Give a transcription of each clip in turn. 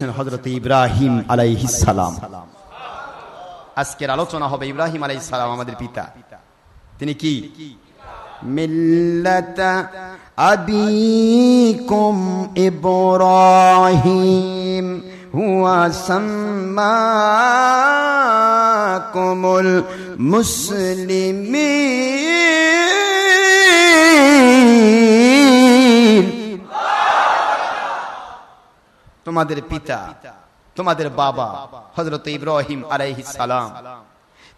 হজরত ইব্রাহিম আলাইহিসালাম আজকের আলোচনা হবে ইব্রাহিম আলাইহিসালাম আমাদের পিতা। তিনি কি? মিল্লাত আবিকুম ইব্রাহিম, হুয়া সাম্মাকুমুল মুসলিমিন। তোমাদের পিতা, তোমাদের বাবা হজরত ইব্রাহিম আলাইহি সালাম।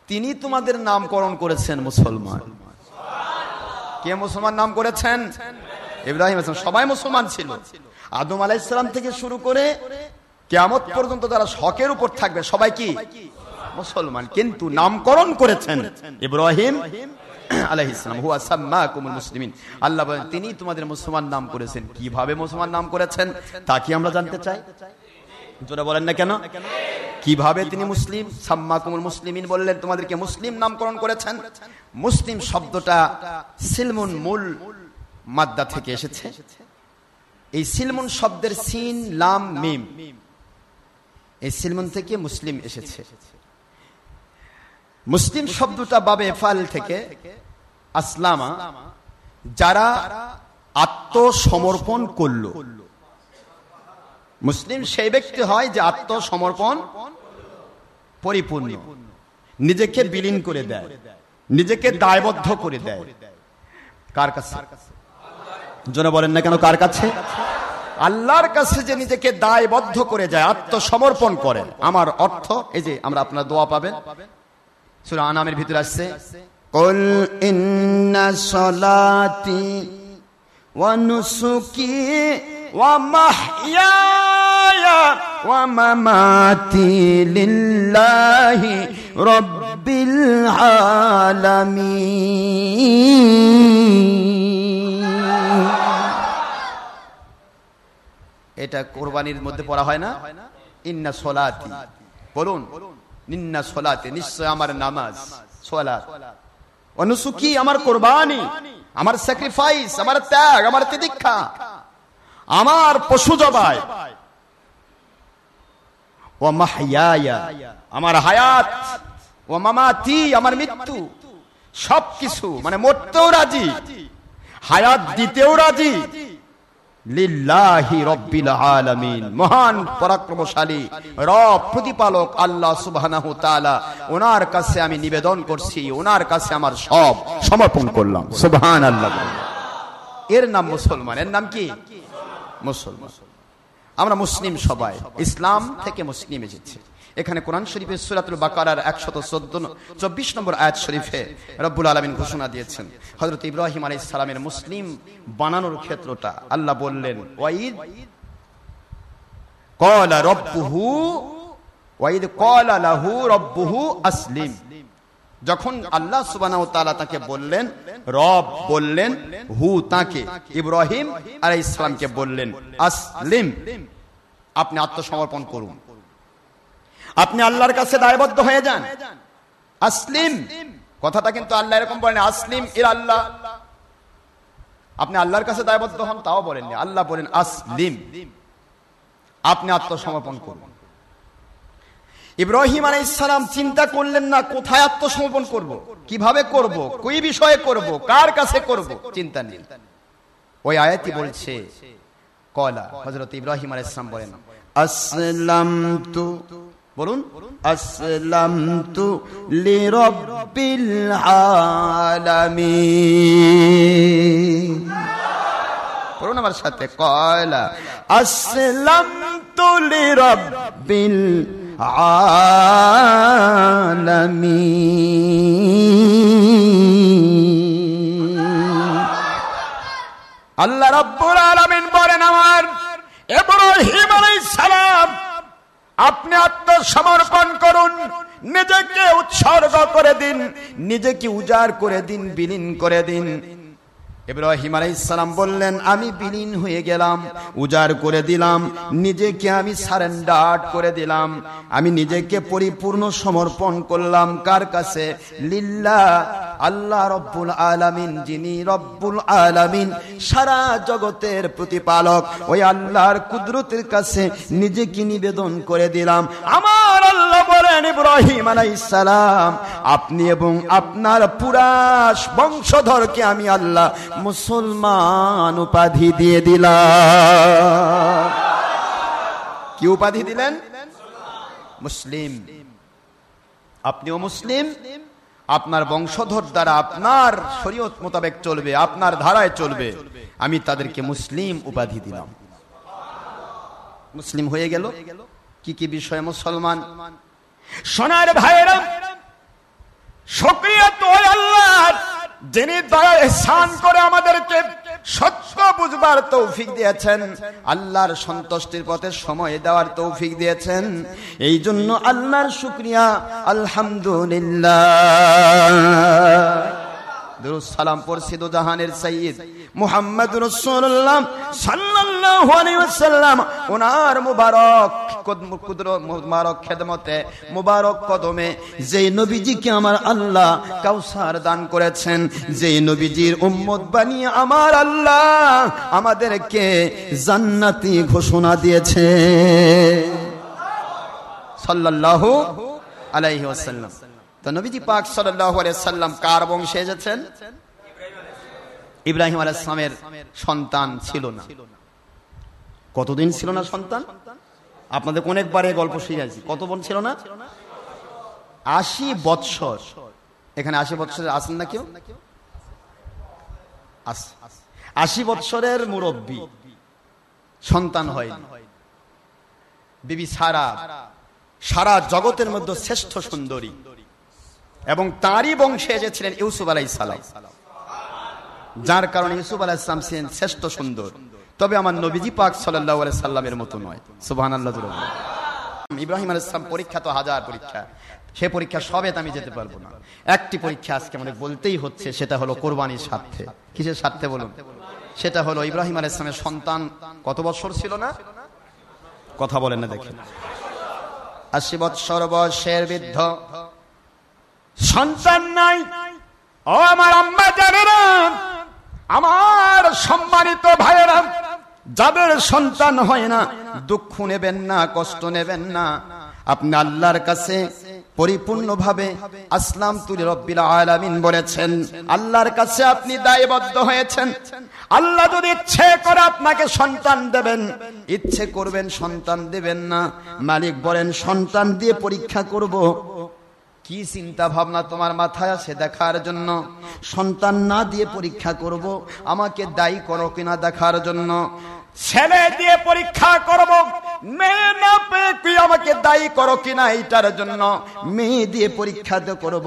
তিনি তোমাদের নামকরণ করেছেন মুসলমান। কে মুসলমান নাম করেছেন? ইব্রাহিম সবাই মুসলমান ছিল। আদম আলাইহিস সালাম থেকে শুরু করে কিয়ামত পর্যন্ত যারা শখের উপর থাকবে। সবাই কি? মুসলমান। কিন্তু নামকরণ করেছেন ইব্রাহিম আল্লাহ তিনি তোমাদের মুসলমান নাম করেছেন। কীভাবে মুসলমান নাম করেছেন, তা কি আমরা জানতে চাই? জোরে বলেন না কেন? কীভাবে তিনি মুসলিম? বললেন, তোমাদেরকে মুসলিম নামকরণ করেছেন। মুসলিম শব্দটা সিলমুন মূল মাদ্দা থেকে এসেছে। এই সিলমুন শব্দের সিন, লাম, মিম। এই সিলমুন থেকে মুসলিম এসেছে। মুসলিম শব্দটা বাবে ফাল থেকে আসলামা, যারা আত্মসমর্পণ করল। মুসলিম সেই ব্যক্তি হয় যে আত্মসমর্পণ পরিপূর্ণ। নিজেকে বিলীন করে দেয়। নিজেকে দায়বদ্ধ করে দেয়। কার কাছে? জনে বলেন না কেন, কার কাছে? আল্লাহর কাছে যে নিজেকে দায়বদ্ধ করে যায়, আত্মসমর্পণ করেন। আমার অর্থ, এই যে আমরা আপনার দোয়া পাবেন। সুরা আনামের ভিতরে আসছে قل إن صلاتي ونسكي ومحياي ومماتي لله رب العالمين এটা কোরবানির মধ্যে পড়া হয় না ইন্না সলাতি বলুন নিন্না সলাতে নিশ্চয় আমার নামাজ সলাত অনুসুকি আমার কোরবানি, আমার স্যাক্রিফাইস আমার ত্যাগ, আমার তিদীক্ষা আমার পশু জবাই, ও মাহিয়া আমার হায়াত, ও মামাতি, আমার মৃত্যু, সবকিছু মানে মরতেও রাজি, হায়াত দিতেও রাজি মহান, পরাক্রমশালী, রব, প্রতিপালক আল্লাহ ওনার কাছে আমি নিবেদন করছি, ওনার কাছে আমার সব সমর্পণ করলাম। সুবহান আল্লাহ এর নাম মুসলমান। এর নাম কি? মুসলমান। আমরা মুসলিম সবাই। ইসলাম থেকে মুসলিম এসেছি। এখানে কোরআন শরীফের সুরাতুল বাকারার একশত চোদ্দ চব্বিশ নম্বর আয়াত শরীফে রব্বুল আলমিন ঘোষণা দিয়েছেন। হজরত ইব্রাহিম আলাই সালামের মুসলিম বানানোর ক্ষেত্রটা আল্লাহ বললেন, ওয়াইদ কলা রব্বুহু, ওয়াইদ কলা লাহু রব্বুহু আসলিম। যখন আল্লাহ সুবানাহ তাআলা তাকে বললেন, রব বললেন, হু তাকে। ইব্রাহিম আলাইহিস সালামকে বললেন, আসলিম। আপনি আত্মসমর্পণ করুন। আপনি আল্লাহর কাছে দায়বদ্ধ হয়ে যান আসলিম কথাটা কিন্তু আল্লাহ এরকম বলেন, আসলিম এর আল্লাহ আপনি আল্লাহর কাছে দায়বদ্ধ হন, তাও বলেননি আল্লাহ বলেন, আসলিম আপনি আত্মসমর্পণ করুন ইব্রাহিম আলাইসালাম চিন্তা করলেন না, কোথায় আত্মসমর্পণ করব। কীভাবে করব। কই বিষয়ে করব। কার কাছে করব। চিন্তা নেই ওই আয়াতি বলছে, কলা হজরত ইব্রাহিম আলাইসালাম বলেন আসলাম তু বলুন আসলাম তু লিরব্বিল আলামিন। বলুন আমার সাথে, কয়লা আসলাম তু লিরব্বিল আলামিন। আল্লাহ রাব্বুল আলামিন বলেন আমার ইব্রাহিম আলাইহিস সালাম আপনি আত্মসমর্পণ করুন। নিজেকে উৎসর্গ করে দিন। নিজেকে উজাড় করে দিন বিলীন করে দিন। ইব্রাহিম আলাইসালাম বললেন, আমি বিলীন হয়ে গেলাম, উজাড় করে দিলাম, নিজেকে আমি সারেন্ডার করে দিলাম, আমি নিজেকে পরিপূর্ণ সমর্পণ করলাম। কার কাছে? লিল্লা আল্লাহ রব্বুল আলামিন, যিনি রব্বুল আলামিন, সারা জগতের প্রতিপালক। ওই আল্লাহর কুদরতের কাছে নিজেকে নিবেদন করে দিলাম। আমার আল্লাহ বলেন, ইব্রাহিম আলাইসালাম আপনি এবং আপনার পুরাস বংশধরকে আমি আল্লাহ মুসলমান উপাধি দিয়ে দিলাম কি উপাধি দিলেন? মুসলিম। আপনিও মুসলিম? আপনার বংশধর দ্বারা আপনার শরীয়ত মোতাবেক চলবে, আপনার ধারায় চলবে। আমি তাদেরকে মুসলিম উপাধি দিলাম। মুসলিম হয়ে গেল? কি কি বিষয়ে মুসলমান? সোনার ভাইয়েরা সক্রিয় তো আল্লাহ যিনি দয়া স্নান করে আমাদেরকে সত্য বুঝবার তৌফিক দিয়েছেন, আল্লাহর সন্তুষ্টির পথে সময় দেওয়ার তৌফিক দিয়েছেন এই জন্য আল্লাহর শুক্রিয়া, আলহামদুলিল্লাহ। সালাম পড়ছি জাহানের সঈদ মুহাম্মদ আলাইহি ওয়াসাল্লাম, ওনার মুবারক মুবারক খেদমতে, মুবারক কদমে, যেই নবীজিকে আমার আল্লাহ কাউসার দান করেছেন, যেই নবীজির উম্মত বানিয়ে আমার আল্লাহ আমাদেরকে জান্নাতি ঘোষণা দিয়েছে। সাল্লাল্লাহু আলাইহি ওয়াসাল্লাম। তো নবীজি পাক সাল্লাল্লাহু আলাইহি সাল্লাম কার বংশে এসেছেন? ইব্রাহিম আলাইহিস সালামের সন্তান ছিল না। কতদিন ছিল না সন্তান? আপনাদের অনেকবার এই গল্প শিখেছি কত বোন ছিল না? আশি বৎসর। এখানে আশি বৎসরের আসেন না কেউ? আশি বৎসরের মুরব্বী। সন্তান হয় বিবি সারা। সারা জগতের মধ্যে শ্রেষ্ঠ সুন্দরী। এবং তারই বংশে এসেছিলেন ইউসুফ আলাই সালাম। যার কারণে ইউসুফ আলাহ ইসলাম ছিলেন শ্রেষ্ঠ সুন্দর। তবে আমার নবীজি পাক সাল্লাহ সাল্লামের মতো নয়। সুবাহান আল্লাহ ইব্রাহিম আল ইসলাম পরীক্ষা তো হাজার পরীক্ষা। সে পরীক্ষা সবেত আমি যেতে পারব না। একটি পরীক্ষা আজকে আমাদের বলতেই হচ্ছে, সেটা হলো কোরবানির স্বার্থে। কিসের স্বার্থে বলুন? সেটা হলো ইব্রাহিম আল ইসলামের সন্তান কত বছর ছিল না? কথা বলেন না, দেখেন। আশি বৎসর বয়সের বৃদ্ধ। সন্তান নাই। ও আমার আম্মা জানেরা আমার সম্মানিত ভাইয়েরা, যাদের সন্তান হয় না, দুঃখ নেবেন না, কষ্ট নেবেন না। আপনি আল্লাহর কাছে পরিপূর্ণভাবে আসলাম তুলি রব্বিল আলামিন বলেছেন। আল্লাহর কাছে আপনি দায়বদ্ধ হয়েছেন। আল্লাহ যদি ইচ্ছে করে আপনাকে সন্তান দেবেন, ইচ্ছে করবেন সন্তান দেবেন না। মালিক বলেন, সন্তান দিয়ে পরীক্ষা করব। কি চিন্তা ভাবনা তোমার মাথায় আছে দেখার জন্য? সন্তান না দিয়ে পরীক্ষা করব, আমাকে দায়ী করো কিনা দেখার জন্য? ছেলে দিয়ে পরীক্ষা করব, মেয়ে না পেয়ে তুই আমাকে দায়ী করো কিনা এইটার জন্য? মেয়ে দিয়ে পরীক্ষা তো করব,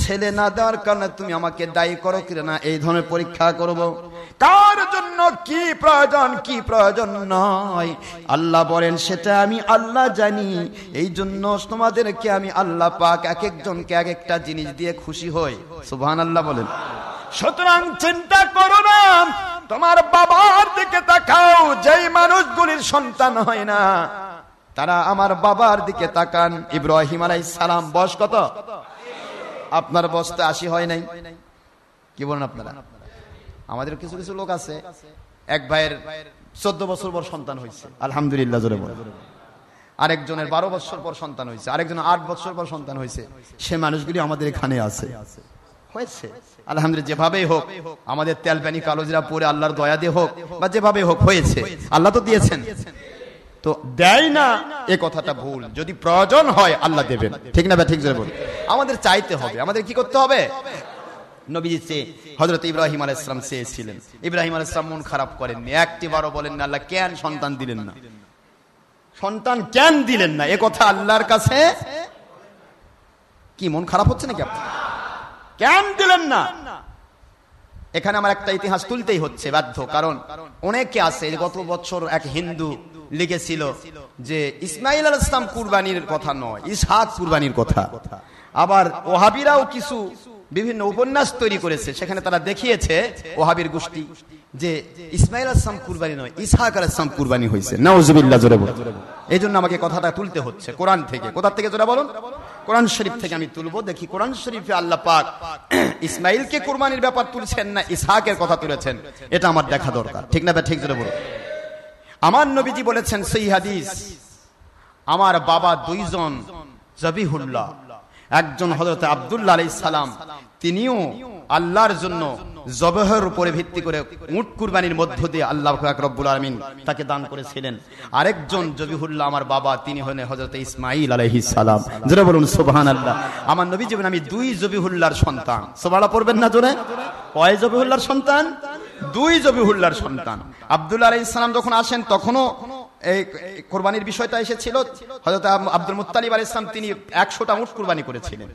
ছেলে না দেওয়ার কারণে তুমি আমাকে দায়ী করো কিনা? এই ধরনের পরীক্ষা করব। কার জন্য কি প্রয়োজন কি প্রয়োজন নয়? আল্লাহ বলেন, সেটা আমি আল্লাহ জানি। এই জন্য তোমাদেরকে আমি আল্লাহ পাক এক একজনকে এক একটা জিনিস দিয়ে খুশি হই। সুবহান আল্লাহ বলেন। সুতরাং চিন্তা করো না, তোমার বাবার দিকে তাকাও, যেই মানুষগুলির সন্তান হয় না, তারা আমার বাবার দিকে তাকান। ইব্রাহিম আলাইহিস সালাম, বয়স কত? আপনার বয়সটা আশি হয় নাই। কি বলেন আপনারা? আমাদের কিছু কিছু লোক আছে, এক ভাইয়ের চোদ্দ বছর পর সন্তান হয়েছে। আলহামদুলিল্লাহ, জোরে বলে। আরেকজনের বারো বছর পর সন্তান হয়েছে আরেকজনের আট বছর পর সন্তান হয়েছে। সে মানুষগুলি আমাদের এখানে আছে। হয়েছে। আলহামদুলিল্লাহ, যেভাবেই হোক, আমাদের তেল পানি কালোজিরা পরে আল্লাহর দয়া দিয়ে হোক, বা যেভাবে হোক, হয়েছে। আল্লাহ তো দিয়েছেন। তো দেয় না, এ কথাটা ভুল। যদি প্রয়োজন হয়, আল্লাহ দেবেন। ঠিক না বা ঠিক জোরে বল। আমাদের চাইতে হবে। আমাদের কি করতে হবে? নবীজি চেয়ে হজরত ইব্রাহিম আল ইসলাম চেয়েছিলেন। ইব্রাহিম আল ইসলাম মন খারাপ করেননি একটি বারও বলেন না, আল্লাহ কেন সন্তান দিলেন না? সন্তান কেন দিলেন না? এ কথা আল্লাহর কাছে? কি, মন খারাপ হচ্ছে নাকি আপনার? কেন দিলেন না? এখানে আমার একটা ইতিহাস তুলতেই হচ্ছে, বাধ্য। কারণ অনেকে আছে গত বছর এক হিন্দু লিখেছিল যে ইসমাইল আল ইসলাম কুরবানির কথা নয়, ইসহাক কুরবানির কথা। আবার ওহাবিরাও কিছু বিভিন্ন উপন্যাস তৈরি করেছে। সেখানে তারা দেখিয়েছে ওহাবির গোষ্ঠী যে ইসমাইল আসলাম কুরবানি নয়, ইসহাক আল ইসলাম কুরবানি হয়েছে। বলুন। এই জন্য আমাকে কথাটা তুলতে হচ্ছে কোরআন থেকে। কোথা থেকে, জোরে বলুন? কোরআন শরীফ থেকে আমি তুলবো। দেখি, কোরআন শরীফে আল্লাহ পাক ইসমাইলকে কুরবানির ব্যাপার তুলছেন না ইসহাকের কথা তুলেছেন? এটা আমার দেখা দরকার। ঠিক না ঠিক, জোরে বলুন। আমার নবীজি বলেছেন সেই হাদিস, আমার বাবা দুইজন জবিহুল্লাহ। একজন হজরত আবদুল্লাহ আলাই সালাম তিনিও আল্লাহর জন্য জবহের উপরে ভিত্তি করে উট কুরবানির মধ্য দিয়ে আল্লাহ রব্বুল আলমিন তাকে দান করেছিলেন। আরেকজন জবিহুল্লাহ আমার বাবা, তিনি হলেন হজরত ইসমাইল সালাম। জোরে বলুন সোবাহান আল্লাহ আমার নবী জীবন আমি দুই জবিহুল্লাহর সন্তান। সোবালা পড়বেন না জোরে? কয় জবিহুল্লাহর সন্তান? দুই জবিহুল্লাহর সন্তান। আবদুল্লাহ আলাই ইসলাম যখন আসেন, তখনও এই কোরবানির বিষয়টা এসেছিল হয়তো আব্দুল মুতালিব আল ইসলাম তিনি একশোটা উঠ কুরবানি করেছিলেন।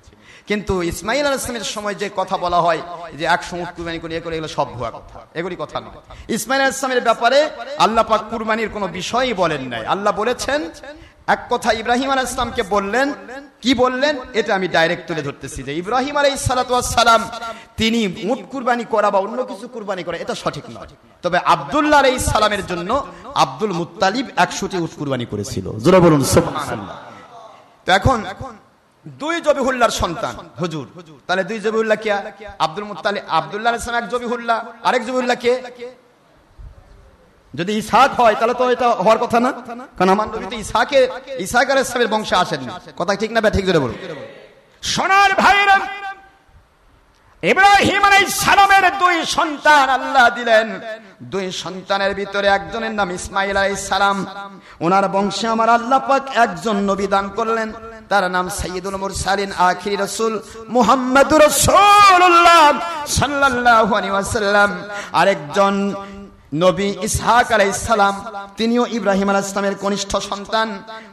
কিন্তু ইসমাইল আল ইসলামের সময় যে কথা বলা হয়, যে একশো উঠ কুরবানি করে করে এগুলো সব ভুয়া কথা, এগুলি কথা নয়। ইসমাইল আল ইসলামের ব্যাপারে আল্লাহ পাক কুরবানির কোনো বিষয়ই বলেন নাই। আল্লাহ বলেছেন এক কথা ইব্রাহিম আল ইসলামকে বললেন, কি বললেন? এটা আমি ডাইরেক্ট তুলে ধরতেছি যে ইব্রাহিম আলাই সালাম তিনি উট কুরবানি করা বা অন্য কিছু কুরবানি করা, এটা সঠিক নয়। তবে আবদুল্লাহ আলাই সালামের জন্য আব্দুল মুতালিব একশোটি উট কুরবানি করেছিল। জোরে বলুন তো এখন দুই জবিহুল্লার সন্তান, হুজুর। তাহলে দুই জবিহুল্লাহ কে? আব্দুল মুতালিব আব্দুল্লাহ ইসলাম এক জবিহুল্লাহ। আরেক জবিহুল্লাহ কে? যদি ইসাক হয় তাহলে তো এটা হওয়ার কথা না? কারণ আমার নবী তো ইসাকে ইসাক আর ইসলামের বংশে আসেন কথা ঠিক না ঠিক ধরে বলুন। সোনার ভাইরা ইব্রাহিম আলাইহিস সালামের দুই সন্তান আল্লাহ দিলেন। দুই সন্তানের ভিতরে একজনের নাম ইসমাইল আলাইহিস সালাম। ওনার বংশে আমার আল্লাহ পাক একজন নবী দান করলেন। তার নাম সাইয়্যিদুল মুরসালিন আখির রাসূল মুহাম্মদুর রাসূলুল্লাহ সাল্লাল্লাহু আলাইহি ওয়াসাল্লাম। আরেকজন নবী ইসহাক আলাইসালাম তিনিও ইব্রাহিম আলাহ ইসলামের কনিষ্ঠ সন্তান।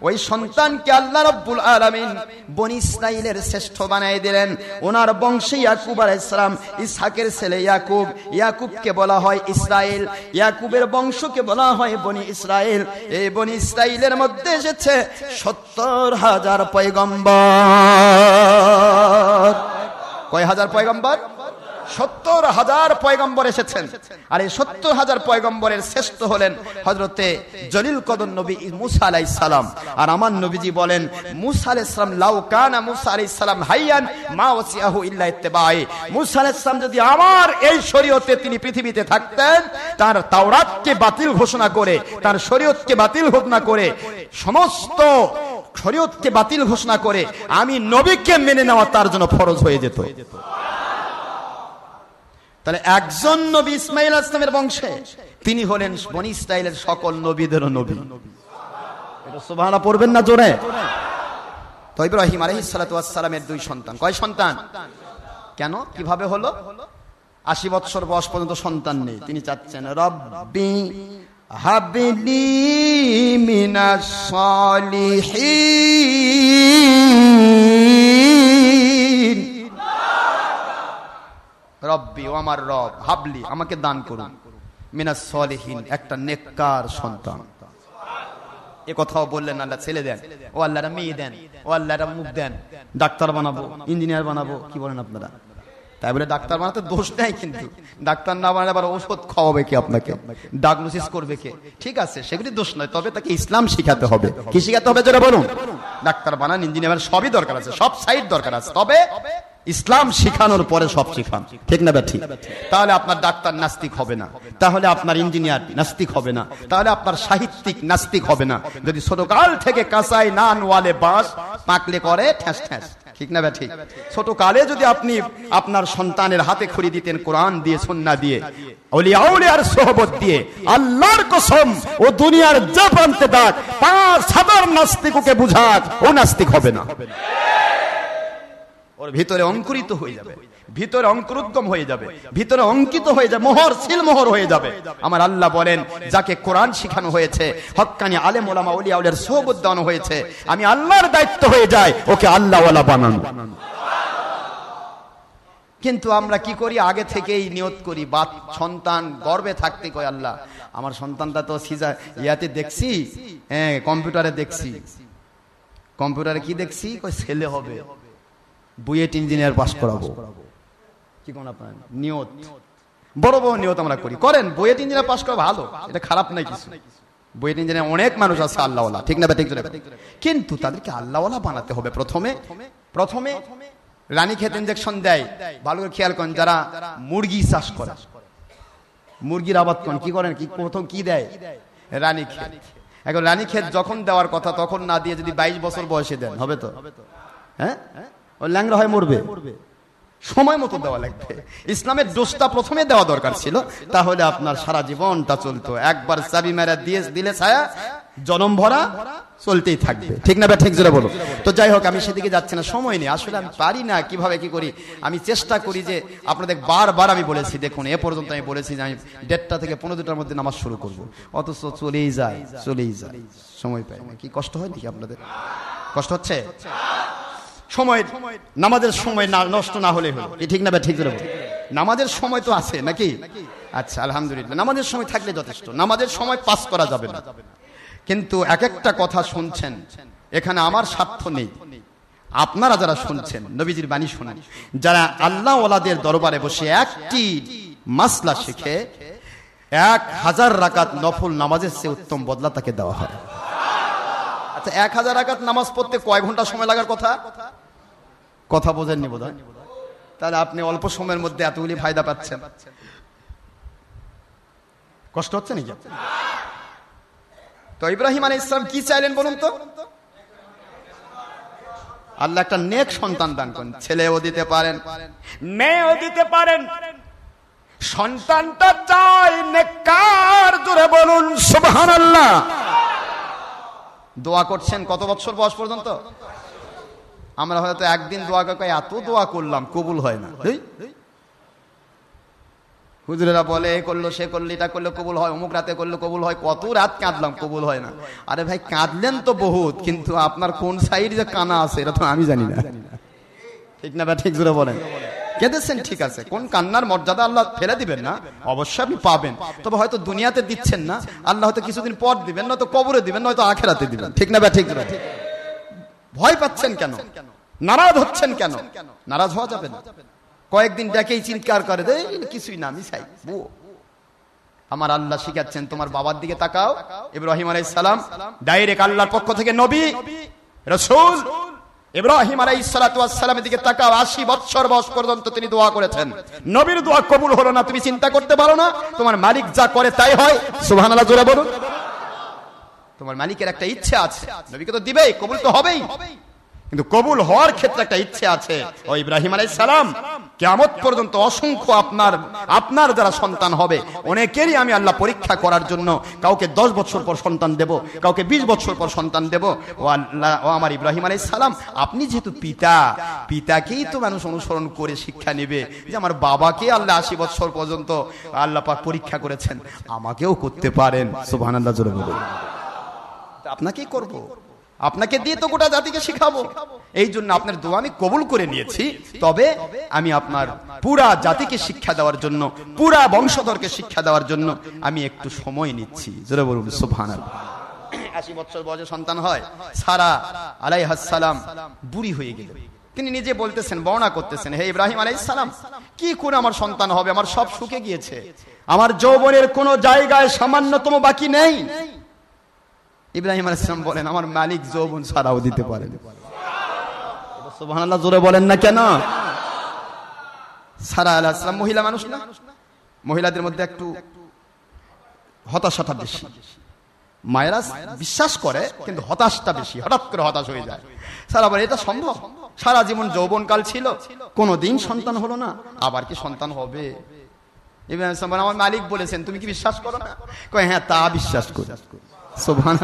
ওই সন্তানকে আল্লাহ রব্বুল আলমিন বন ইসরাইলের শ্রেষ্ঠ বানাই দিলেন। ওনার বংশে ইয়াকুব আলাইসালাম ইসহাকের ছেলে ইয়াকুব। ইয়াকুবকে বলা হয় ইসরায়েল ইয়াকুবের বংশকে বলা হয় বনি ইসরায়েল এই বনি ইসরায়েলের মধ্যে এসেছে সত্তর হাজার পয়গম্বর। কয় হাজার পয়গম্বর? সত্তর হাজার পয়গম্বর এসেছেন। আর এই সত্তর হাজার পয়গম্বরের শ্রেষ্ঠ হলেন হজরতে জলিল কদর নবী মুসা আলাই সালাম। আর আমার নবীজি বলেন, মুসা আলাই সালাম লাউ কানা মুসা আলাই সালাম হাইয়ান মা ওসিয়াহু ইল্লা ইত্তেবাই। মুসা আলাই সালাম যদি আমার এই শরীয়তে তিনি পৃথিবীতে থাকতেন, তার তাওরাতকে বাতিল ঘোষণা করে, তার শরীয়তকে বাতিল ঘোষণা করে, সমস্ত শরীয়তকে বাতিল ঘোষণা করে, আমি নবীকে মেনে নেওয়া তার জন্য ফরজ হয়ে যেত। তাহলে একজন নবী ইসমাইল আসলামের বংশে, তিনি হলেন বনি ইসরায়েলের সকল নবীদের নবী। এটা সুবহানাল্লাহ পড়বেন না জোরে? তো ইব্রাহিম আলাইহিস সালাতু সালামের দুই সন্তান। কয় সন্তান? কেন? কীভাবে হলো? আশি বৎসর বয়স পর্যন্ত সন্তান নেই। তিনি চাচ্ছেন, রব্বি হাবিলি মিনাস সালিহিন। রব্বি ও আমার রব, হাবলি, আমাকে দান করুন। মিনাস সলিহীন, একটা নেককার সন্তান। এ কথাও বললেন আল্লাহ, ছেলে দেন। ও আল্লাহরা মেয়ে দেন, ও আল্লাহরা মুখ দেন। ডাক্তার বানাবো, ইঞ্জিনিয়ার বানাবো, কি বলেন আপনারা? তাই বলে ডাক্তার বানাতে দোষ নেই কিন্তু। ডাক্তার না বানালে আবার ওষুধ খাওয়াবে কি আপনাকে? ডায়াগনোসিস করবে কে? ঠিক আছে, সেগুলি দোষ নয়, তবে তাকে ইসলাম শিখাতে হবে। কি শিখাতে হবে যেটা বলুন? ডাক্তার বানান, ইঞ্জিনিয়ার সবই দরকার আছে, সব সাইড দরকার আছে। তবে ইসলাম শিখানোর পরে সব শিখান। ঠিক না ঠিক তাহলে আপনার ডাক্তার নাস্তিক হবে না। তাহলে আপনার ইঞ্জিনিয়ার নাস্তিক হবে না। তাহলে আপনার সাহিত্যিক নাস্তিক হবে না। যদি ছোটকাল থেকে কাঁচাই নান ওয়ালে বাঁশ পাকলে করে, ঠ্যাস ঠ্যাস। ঠিক না ঠিক ছোট কালে যদি আপনি আপনার সন্তানের হাতে খড়ি দিতেন, কোরআন দিয়ে, সন্না দিয়ে আল্লাহর কসম ও নাস্তিক হবে না। ওর ভিতরে অঙ্কুরিত হয়ে যাবে। ভিতরে অঙ্কুরোদ্গম হয়ে যাবে। ভিতরে অঙ্কিত হয়ে যাবে। মোহর সিল মোহর হয়ে যাবে। আমার আল্লাহ বলেন, যাকে কোরআন শিখানো হয়েছে, হক্কানি আলেম ওলামা উলিয়া উলের সোহবত হয়েছে, আমি আল্লাহর দায়িত্ব হয়ে যায় ওকে আল্লাহওয়ালা বানানো। কিন্তু আমরা কি করি? আগে থেকেই নিয়ত করি বা সন্তান, গর্বে থাকতে কই আল্লাহ, আমার সন্তানটা তো সিজা, ইয়াতে দেখছি হ্যাঁ কম্পিউটারে দেখছি। কম্পিউটারে কি দেখছি? কই ছেলে হবে। বুয়েট ইঞ্জিনিয়ার পাস করাবো। কি কোন আপনার? নিয়ত। বড় বড় নিয়ত আমরা করি। করেন বুয়েট ইঞ্জিনিয়ার পাস করা ভালো এটা খারাপ নাই কিছু। বুয়েট ইঞ্জিনিয়ার অনেক মানুষ আছে আল্লাহওয়ালা ঠিক না ঠিক না? কিন্তু তাদেরকে আল্লাহওয়ালা বানাতে হবে প্রথমে। প্রথমে রানী খেত ইঞ্জেকশন দেয়। ভালো করে খেয়াল করেন যারা মুরগি চাষ করে। মুরগির আবাদ করেন কি করেন? কি প্রথম কি দেয়? রানী খেত। এখন রানী খেত যখন দেওয়ার কথা তখন না দিয়ে যদি বাইশ বছর বয়সে দেন হবে তো? হ্যাঁ? ল্যাংরা হয় মরবে। সময় মতো দেওয়া লাগবে। ইসলামের দোষটা প্রথমে দেওয়া দরকার ছিল। তাহলে আপনার সারা জীবনটা চলতো। একবার চাবি মেরা দিয়ে দিলে ছায়া, জনম ভরা, চলতেই থাকবে। ঠিক না ঠিক জোরে বলো তো যাই হোক, আমি সেদিকে যাচ্ছি না, সময় নেই। আসলে আমি পারি না কীভাবে কি করি। আমি চেষ্টা করি যে আপনাদের বারবার আমি বলেছি, দেখুন, এ পর্যন্ত আমি বলেছি যে আমি দেড়টা থেকে পনেরো দুটার মধ্যে নামাজ শুরু করব। অথচ চলেই যায় চলেই যায়। সময় পাই কি কষ্ট হয় নাকি আপনাদের? কষ্ট হচ্ছে? সময়, নামাজের সময় না, নষ্ট না হলে। হলো ঠিক না ঠিক করে নামাজের সময় তো আছে, নাকি? আচ্ছা আলহামদুলিল্লাহ। নামাজের সময় থাকলে যথেষ্ট। নামাজের সময় পাস করা যাবে না। কিন্তু এক একটা কথা শুনছেন, এখানে আমার স্বার্থ নেই। আপনারা যারা শুনছেন, নবীজির বাণী শোনেন, যারা আল্লাহ ওলাদের দরবারে বসে একটি মাসলা শিখে, এক হাজার রাকাত নফল নামাজের চেয়ে উত্তম বদলা তাকে দেওয়া হয়। আচ্ছা এক হাজার রাকাত নামাজ পড়তে কয় ঘণ্টা সময় লাগার কথা কথা? কথা বোঝেননি বোধ তাহলে আপনি অল্প সময়ের মধ্যে এতগুলি ফায়দা পাচ্ছেন। কষ্ট হচ্ছে নাকি? তো ইব্রাহিম আলী ইসলাম কি চাইলেন বলুন তো? আল্লাহ একটা নেক সন্তান দান করেন। ছেলেও দিতে পারেন, মেয়েও দিতে পারেন। সন্তানটা চাই নেককার, জোরে বলুন, সুবহানাল্লাহ। দোয়া করছেন কত বছর বয়স পর্যন্ত? আমরা হয়তো একদিন দোয়া করে এত দোয়া করলাম কবুল হয় না। হুজুরেরা বলে এ করল সে করল এটা করলে কবুল হয়। অমুক রাতে করলে কবুল হয়। কত রাত কাঁদলাম কবুল হয় না। আরে ভাই কাঁদলেন তো বহুত কিন্তু আপনার কোন সাইড যে কানা আছে এটা তো আমি জানি না। ঠিক না বা ঠিক জোরে বলেন। কেঁদেছেন? ঠিক আছে। কোন কান্নার মর্যাদা আল্লাহ ফেলে দিবেন না অবশ্যই আপনি পাবেন। তবে হয়তো দুনিয়াতে দিচ্ছেন না আল্লাহ হয়তো কিছুদিন পর দিবেন নয়তো কবরে দিবেন নয়তো আখেরাতে দিবেন। ঠিক না বা ঠিক? ভয় পাচ্ছেন কেন? নারাজ হচ্ছেন কেন? নারাজ হওয়া যাবে না। কয়েকদিন ডেকেই চিৎকার করে, দে, কিছুই না আমি চাই আমার আল্লাহ শিখাচ্ছেন, তোমার বাবার দিকে তাকাও। ইব্রাহিম আলাই সালাম, ডাইরেক্ট আল্লাহর পক্ষ থেকে নবী, রসুল। ইব্রাহিম আলাই সালামের দিকে তাকাও, আশি বৎসর বয়স পর্যন্ত তিনি দোয়া করেছেন। নবীর দোয়া কবুল হলো না, তুমি চিন্তা করতে পারো না, তোমার মালিক যা করে তাই হয়। সুবহান আল্লাহ জোরে বলুন। তোমার মালিকের একটা ইচ্ছে আছে। নবীকে তো দিবেই, কবুল তো হবেই। কিন্তু কবুল হওয়ার ক্ষেত্রে একটা ইচ্ছে আছে। ও ইব্রাহিম আলাই সালাম কেমত পর্যন্ত অসংখ্য আপনার আপনার যারা সন্তান হবে, অনেকেরই আমি আল্লাহ পরীক্ষা করার জন্য কাউকে দশ বছর পর সন্তান দেব, কাউকে বিশ বছর পর সন্তান দেব। ও আল্লাহ, ও আমার ইব্রাহিম আলাই সালাম, আপনি যেহেতু পিতা, পিতাকেই তো মানুষ অনুসরণ করে শিক্ষা নেবে যে আমার বাবাকে আল্লাহ আশি বছর পর্যন্ত আল্লাহ পরীক্ষা করেছেন। আমাকেও করতে পারেন। সুবহান আল্লাহ বলুন। আপনাকেই করব। আপনাকে দিয়ে তো গোটা জাতিকে শিখাবো। এই জন্য আপনার দোয়া আমি কবুল করে নিয়েছি। তবে আমি আপনার পুরা জাতিকে শিক্ষা দেওয়ার জন্য, পুরা বংশধরকে শিক্ষা দেওয়ার জন্য আমি একটু সময় নিচ্ছি। জোরে বলুন সুবহান আশি বছর বয়সে সন্তান হয়, সারা আলাইহাসালাম বুড়ি হয়ে গেল তিনি নিজে বলতেছেন, বর্ণনা করতেছেন, হে ইব্রাহিম আলাইহিস সালাম, কি করে আমার সন্তান হবে? আমার সব শুকে গিয়েছে। আমার যৌবনের কোনো জায়গায় সামান্যতম বাকি নেই। ইব্রাহিম আলাইসালাম বলেন, আমার মালিক যৌবন ছাড়াও দিতে পারেন। সুবহানাল্লাহ জোরে বলেন না কেন? সারা আলাইসালাম মহিলা মানুষ না? মহিলাদের মধ্যে একটু হতাশাটা বেশি। মায়েরা বিশ্বাস করে, কিন্তু হতাশটা বেশি। হঠাৎ করে হতাশ হয়ে যায়। সারা বলে, এটা সম্ভব? সারা জীবন যৌবনকাল ছিল কোনো দিন সন্তান হলো না, আবার কি সন্তান হবে? ইব্রাহিম আমার মালিক বলেছেন, তুমি কি বিশ্বাস করো না? কয় হ্যাঁ তা বিশ্বাস করি। সোভান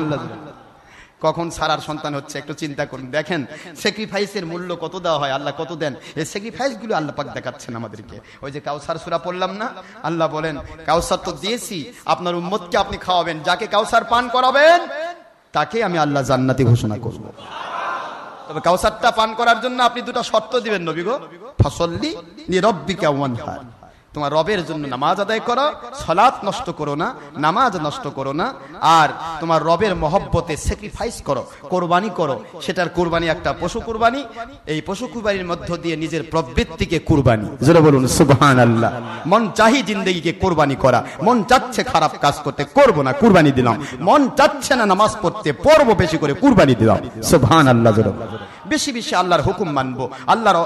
কখন সারার সন্তান হচ্ছে, একটু চিন্তা করুন। দেখেন স্যাক্রিফাইসের মূল্য কত দেওয়া হয়, আল্লাহ কত দেন? এই স্যাক্রিফাইসগুলো আল্লাহ পাক দেখাচ্ছেন আমাদেরকে। ওই যে কাউসার সুরা পড়লাম না? আল্লাহ বলেন, কাউসার তো দিয়েছি, আপনার উম্মতকে আপনি খাওয়াবেন। যাকে কাউসার পান করাবেন, তাকে আমি আল্লাহ জান্নাতি ঘোষণা করব। তবে কাউসারটা পান করার জন্য আপনি দুটো শর্ত দিবেন নবী গো। ফসল্লি নিরব্বিকা ওয়ানহার তোমার রবের জন্য নামাজ আদায় করো, সলাৎ নষ্ট করো না, নামাজ নষ্ট করো না, আর তোমার রবের মহব্বতে স্যাক্রিফাইস করো, কোরবানি করো। সেটার কোরবানি একটা পশু কোরবানি, এই পশু কোরবানির মধ্য দিয়ে নিজের প্রবৃত্তিকে কোরবানি। বলুন সুবহান আল্লাহ মন চাহি জিন্দগিকে কোরবানি করা, মন চাচ্ছে খারাপ কাজ করতে, করব না, কোরবানি দিলাম। মন চাচ্ছে না নামাজ পড়তে, পড়ব বেশি করে, কোরবানি দিলাম। সুবহান আল্লাহ বেশি বেশি আল্লাহর হুকুম মানবো, আল্লাহর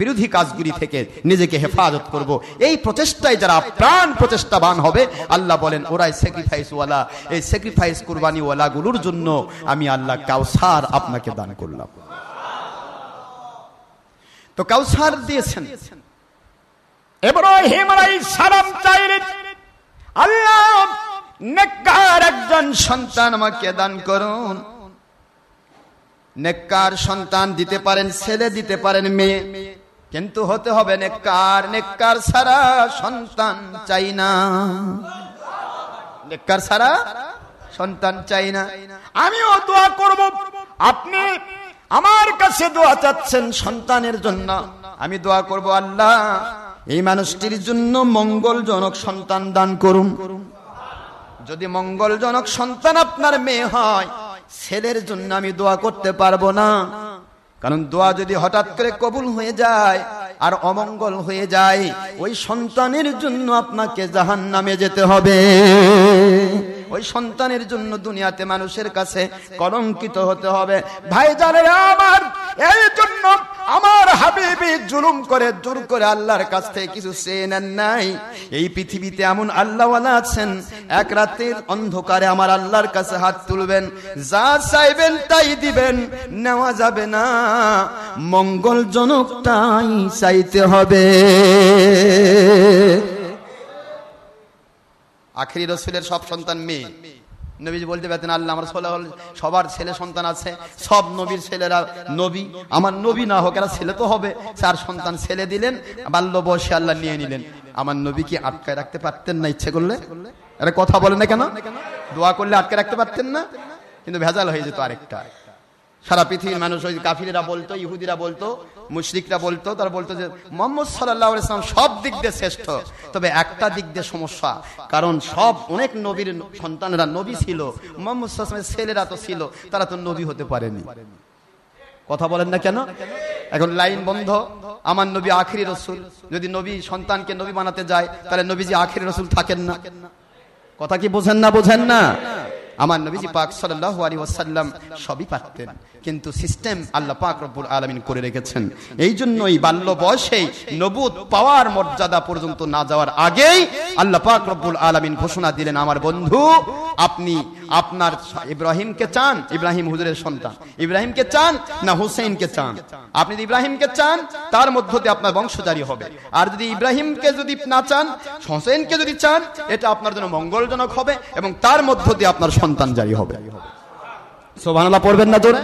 বিরোধী কাজগুলি থেকে নিজেকে হেফাজত করব। এই প্রচেষ্টায় যারা প্রাণ প্রচেষ্টাবান হবে, আল্লাহ বলেন, ওরাই স্যাক্রিফাইস ওয়ালা। এই স্যাক্রিফাইস কুরবানি ওয়ালা গুলোর জন্য আমি আল্লাহ কাউসার আপনাকে দান করলাম। তো কাউসার দিয়েছেন। আল্লাহ নেককার একজন সন্তান আমাকে দান করুন। নেককার সন্তান দিতে পারেন, ছেলে দিতে পারেন, মেয়ে। কিন্তু হতে হবে নেককার নেককার সারা সন্তান চাই না। নেককার সারা সন্তান চাই না। আমিও দোয়া করব, আপনি আমার কাছে দোয়া চাচ্ছেন সন্তানের জন্য। আমি দোয়া করব, আল্লাহ, এই মানুষটির জন্য মঙ্গলজনক সন্তান দান করুন। যদি মঙ্গলজনক সন্তান আপনার মেয়ে হয় ছেলের জন্য আমি দোয়া করতে পারব না। কারণ দোয়া যদি হঠাৎ করে কবুল হয়ে যায় আর অমঙ্গল হয়ে যায়, ওই সন্তানের জন্য আপনাকে জাহান নামে যেতে হবে। ওই সন্তানের জন্য দুনিয়াতে মানুষের কাছে কলঙ্কিত হতে হবে। ভাই জানে আমার, এই জন্য আমার হাবিবি জুলুম করে, জোর করে আল্লাহর কাছ থেকে কিছু চেয়ে নেন নাই। এই পৃথিবীতে এমন আল্লাহওয়ালা আছেন, এক রাতের অন্ধকারে আমার আল্লাহর কাছে হাত তুলবেন, যা চাইবেন তাই দিবেন, নেওয়া যাবে না। মঙ্গলজনক তাই চাইতে হবে। আখেরি রসুলের সব সন্তান মেয়ে। নবীজি বলতে পারতেন, আল্লাহ, আমার সোলা সবার ছেলে সন্তান আছে, সব নবীর ছেলেরা নবী। আমার নবী না হোক, এরা ছেলে তো হবে। চার সন্তান ছেলে দিলেন, বাল্য বয়সে আল্লাহ নিয়ে নিলেন। আমার নবী কি আটকায় রাখতে পারতেন না ইচ্ছে করলে? আরে কথা বলে না কেন? দোয়া করলে আটকে রাখতে পারতেন না? কিন্তু ভেজাল হয়ে যেত আরেকটা। সারা পৃথিবীর মানুষ ওই কাফিরেরা বলতো, ইহুদিরা বলতো, মুশরিকরা বলতো, তারা বলতো যে মোহাম্মদ সাল্লাহ ইসলাম সব দিক দিয়ে শ্রেষ্ঠ। তবে একটা দিক দিয়ে সমস্যা, কারণ সব অনেক নবীর সন্তানরা নবী ছিল, মোহাম্মদ সাল্লামের ছেলেরা তো ছিল, তারা তো নবী হতে পারেনি। কথা বলেন না কেন? এখন লাইন বন্ধ, আমার নবী আখিরি রসুল, যদি নবী সন্তানকে নবী বানাতে যায়, তাহলে নবীজি আখিরি রসুল থাকেন না। কথা কি বোঝেন না বোঝেন না? আমার নবীজি পাক সাল্লাল্লাহু আলাইহি ওয়াসাল্লাম সবই পারতেন। কিন্তু সিস্টেম আল্লাহ পাক রব্বুল আলামিন করে রেখেছেন। এই জন্যই বাল্য বয়সেই নবুত পাওয়ার মর্যাদা পর্যন্ত না যাওয়ার আগেই আল্লাহ পাক রব্বুল আলামিন ঘোষণা দিলেন, আমার বন্ধু, আপনি আপনার ইব্রাহিমকে চান, ইব্রাহিম হুজুরের সন্তান। ইব্রাহিমকে চান না হুসেইনকে চান? আপনি যদি ইব্রাহিমকে চান, তার মধ্য দিয়ে আপনার বংশজারি হবে। আর যদি ইব্রাহিমকে যদি না চান হোসেনকে যদি চান, এটা আপনার জন্য মঙ্গলজনক হবে এবং তার মধ্য দিয়ে আপনার সন্তান জারি হবে। সোভানাল্লাহ পড়বেন না জোরে?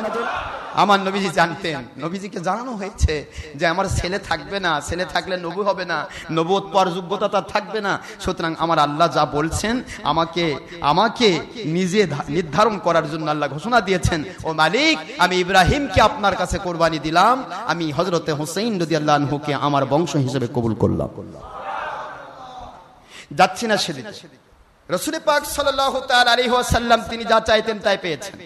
আমার নবীজি জানতেন। নবীজিকে জানানো হয়েছে যে আমার ছেলে থাকবে না, ছেলে থাকলে নবু হবে না নবুত পর যোগ্যতা তার থাকবে না। সুতরাং আমার আল্লাহ যা বলছেন, আমাকে আমাকে নিজে নির্ধারণ করার জন্য আল্লাহ ঘোষণা দিয়েছেন। ও মালিক, আমি ইব্রাহিমকে আপনার কাছে কোরবানি দিলাম। আমি হজরতে হোসেন রদি আল্লাহকে আমার বংশ হিসেবে কবুল করলাম। যাচ্ছি না সেদিন রসুল পাক সাল্লাহ আলী সাল্লাম তিনি যা চাইতেন তাই পেয়েছেন।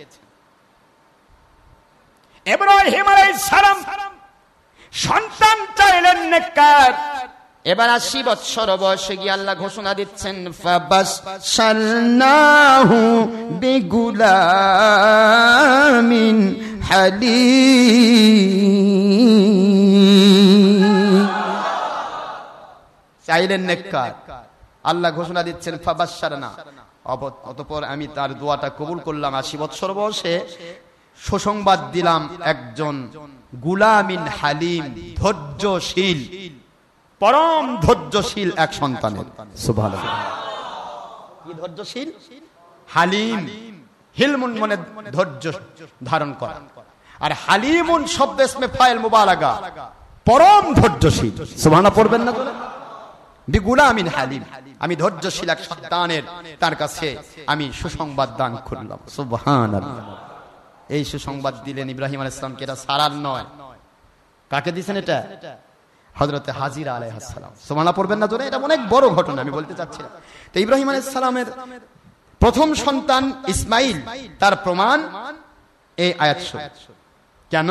ইব্রাহিম আলাইহিস সালাম সন্তান চাইলেন নেককার। এবার আশি বৎসর বয়সে গিয়ে আল্লাহ ঘোষণা দিচ্ছেন বেগুলামিন হালি চাইলেন নেককার। আল্লাহ ঘোষণা দিচ্ছেন ফাবাসার না অতপর আমি তার দোয়াটা কবুল করলাম। আশি বৎসর বয়সে সুসংবাদ দিলাম একজন গুলামিন হালিম, ধৈর্যশীল, পরম ধৈর্যশীল এক সন্তানের। ধৈর্যশীল? হালিম হিলমুন মনে ধৈর্য ধারণ করা। আর হালিমুন শব্দ ইসমে ফাইল মুবালাগা, পরম ধৈর্যশীল। সুবহানা পড়বেন না বিগুলামিন হালিম, আমি ধৈর্যশীল এক সন্তানের, তার কাছে আমি সুসংবাদ দান করলাম। সুবহানাল্লাহ। এই সুসংবাদ দিলেন ইব্রাহিম আল ইসলামকে এটা সারার নয়। কাকে দিচ্ছেন এটা? হজরতে হাজিরা আলাইহাসালাম সোমানা পড়বেন না তোরা এটা অনেক বড় ঘটনা, আমি বলতে চাচ্ছি তো ইব্রাহিম আলাইসালামের প্রথম সন্তান ইসমাইল, তার প্রমাণ এই আয়াত কেন?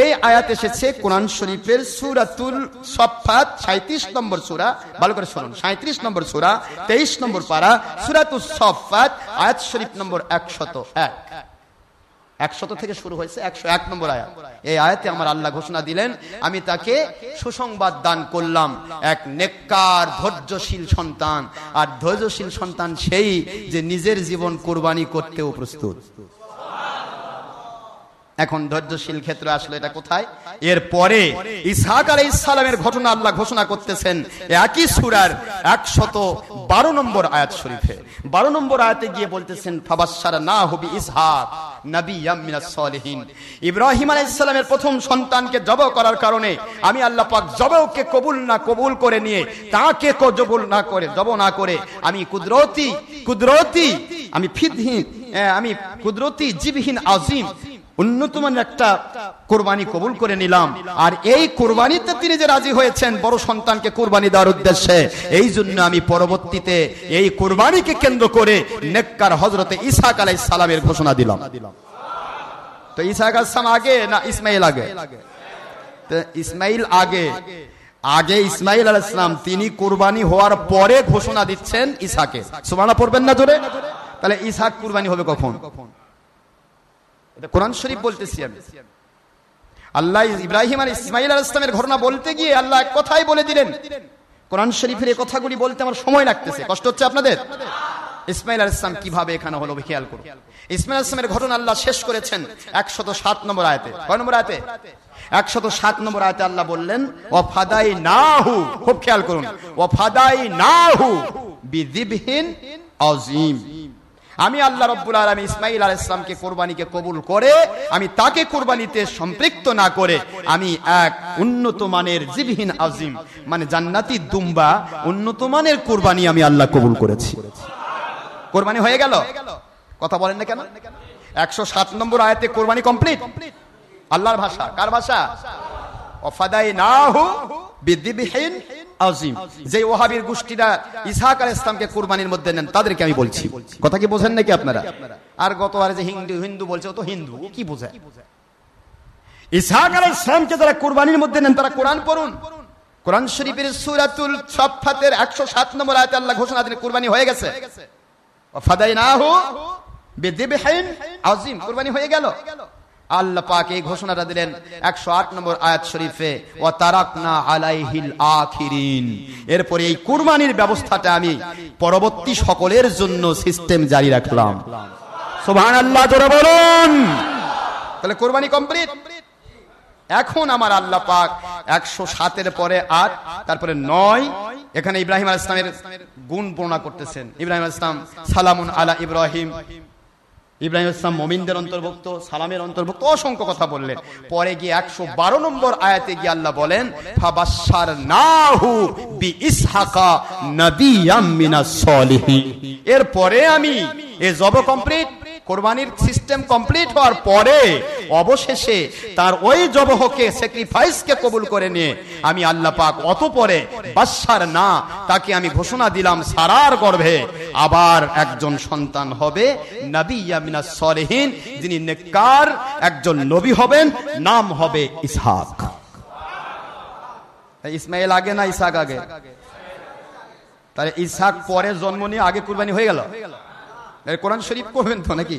এই আয়াত এসেছে কোরআন শরীফের সুরাতুল সফাত সাঁত্রিশ নম্বর সুরা, ভালো করে শুনুন সাঁত্রিশ নম্বর সুরা, তেইশ নম্বর পারা সুরাতুল সফাত আয়াত শরীফ নম্বর একশত এক। একশত থেকে শুরু হয়েছে, একশো এক নম্বর আয়াত। এই আয়াতে আমার আল্লাহ ঘোষণা দিলেন, আমি তাকে সুসংবাদ দান করলাম। এক নেককার, ধৈর্যশীল সন্তান। আর ধৈর্যশীল সন্তান সেই যে নিজের জীবন কোরবানি করতেও প্রস্তুত। এখন ধৈর্যশীল ক্ষেত্রে আসলে, এটা কোথায়? এর পরে ইসহাক আলাই ইসলামের ঘটনা আল্লাহ ঘোষণা করতেছেন, একই সুরার একশত বারো নম্বর আয়াত শরীফে। বারো নম্বর আয়াতে গিয়ে বলতেছেন ফাবাসার না হবি ইসহাক ইব্রাহিম প্রথম সন্তানকে জব করার কারণে আমি আল্লাহ পাক জবকে কবুল না কবুল করে নিয়ে, তাকে কবুল না করে, জব না করে আমি কুদরতি কুদরতি, আমি ফিদহীন আমি কুদরতি, জীবহীন, আজিম উন্নতমান একটা কোরবানি কবুল করে নিলাম। আর এই কোরবানিতে তিনি যে রাজি হয়েছেন, বড় সন্তানকে কোরবানি দেওয়ার উদ্দেশ্যে, এই জন্য আমি পরবর্তীতে এই কোরবানিকে কেন্দ্র করে নেককার হজরতে ইসাক আলাই সালামের ঘোষণা দিলাম। তো ইসাক আসলাম আগে না ইসমাইল আগে? ইসমাইল আগে। আগে ইসমাইল আল ইসলাম তিনি কোরবানি হওয়ার পরে ঘোষণা দিচ্ছেন ইসাকে সুমানা পড়বেন না জোরে? তাহলে ইসাক কুরবানি হবে কখন? এটা কোরআন শরীফ বলতেছি আমি। আল্লাহ ইব্রাহিম আর ইসমাইল আল ইসলামের ঘটনা বলতে গিয়ে আল্লাহ এক কথাই বলে দিলেন। কোরআন শরীফের এই কথাগুলি বলতে আমার সময় লাগতেছে। কষ্ট হচ্ছে আপনাদের? ইসমাইল আল ইসলাম কীভাবে এখানে হলো খেয়াল করুন। ইসমাইল ইসলামের ঘটনা আল্লাহ শেষ করেছেন একশত সাত নম্বর আয়তে। কয় নম্বর আয়তে? একশত সাত নম্বর আয়তে আল্লাহ বললেন ও ফাদাই নাহু খুব খেয়াল করুন ও ফাদাই নাহু বিদিবহীন আজিম আমি আল্লাহ রব্বুল আলম ইসমাইল আল ইসলামকে কোরবানিকে কবুল করে, আমি তাকে কোরবানিতে সম্পৃক্ত না করে, আমি এক উন্নত মানের জীবহীন আজিম মানে জান্নাতি দুম্বা, উন্নত মানের কোরবানি আমি আল্লাহ কবুল করেছি। কোরবানি হয়ে গেল? কথা বলেন না কেন? একশো সাত নম্বর আয়াতে কোরবানি কমপ্লিট? আল্লাহর ভাষা, কার ভাষা? অফাদাই নাহু বিদ্যিবিহীন আজিম যে ওহাবির গোষ্ঠীরা ইসহাক আল ইসলামকে কুরবানির মধ্যে নেন, তাদেরকে আমি বলছি। কথা কি বোঝেন নাকি আপনারা? আর গতবারে যে হিন্দু হিন্দু বলছে, ও তো হিন্দু, ও কি বোঝায় ইসহাক আল ইসলামকে যারা মধ্যে নেন, তারা কোরআন পড়ুন। কোরআন শরীফের সুরাতুল সফাতের একশো সাত নম্বর আয়তে আল্লাহ ঘোষণা কুরবানি হয়ে গেছে। ফাদাই না হো বেদিবহীন আজিম কুরবানি হয়ে গেল। আল্লাহ পাক এই ঘোষণাটা দিলেন একশো আট নম্বর আয়াত শরীফে ও তারাকনা আলাইহিল আখিরিন। এরপরে এই কুরবানির ব্যবস্থাটা আমি পরবর্তী সকলের জন্য সিস্টেম জারি রাখলাম। সুবহান আল্লাহ জোরে বলুন। তাহলে কোরবানি কমপ্লিট? এখন আমার আল্লাহ পাক একশো সাতের পরে আট, তারপরে নয়, এখানে ইব্রাহিম আল ইসলামের গুণ বর্ণনা করতেছেন। ইব্রাহিম আল ইসলাম সালামুন আলা ইব্রাহিম। ইব্রাহিম ইসলাম মমিনদের অন্তর্ভুক্ত, সালামের অন্তর্ভুক্ত, অসংখ্য কথা বললেন। পরে গিয়ে একশো বারো নম্বর আয়াতে গিয়ে আল্লাহ বলেন ফাবাসার নাহু বি ইসহাকা সলিহি এরপরে আমি এ জব কমপ্লিট কোরবানির সিস্টেম কমপ্লিট হওয়ার পরে অবশেষে তার ওই জবহকে স্যাক্রিফাইসকে কবুল করে নিয়ে আমি আল্লাহ পাক অত পরে বাসার না, তাকে আমি ঘোষণা দিলাম সারার গর্ভে, আবার একজন সন্তান হবে নবী ইয়ামিনা সলেহীন, যিনি নেককার, একজন নবী হবেন, নাম হবে ইসহাক। ইসমাইল আগে না ইসহাক আগে? তাহলে ইসহাক পরে জন্ম নিয়ে আগে কুরবানি হয়ে গেল? কোরআন শরীফ করবেন তো নাকি?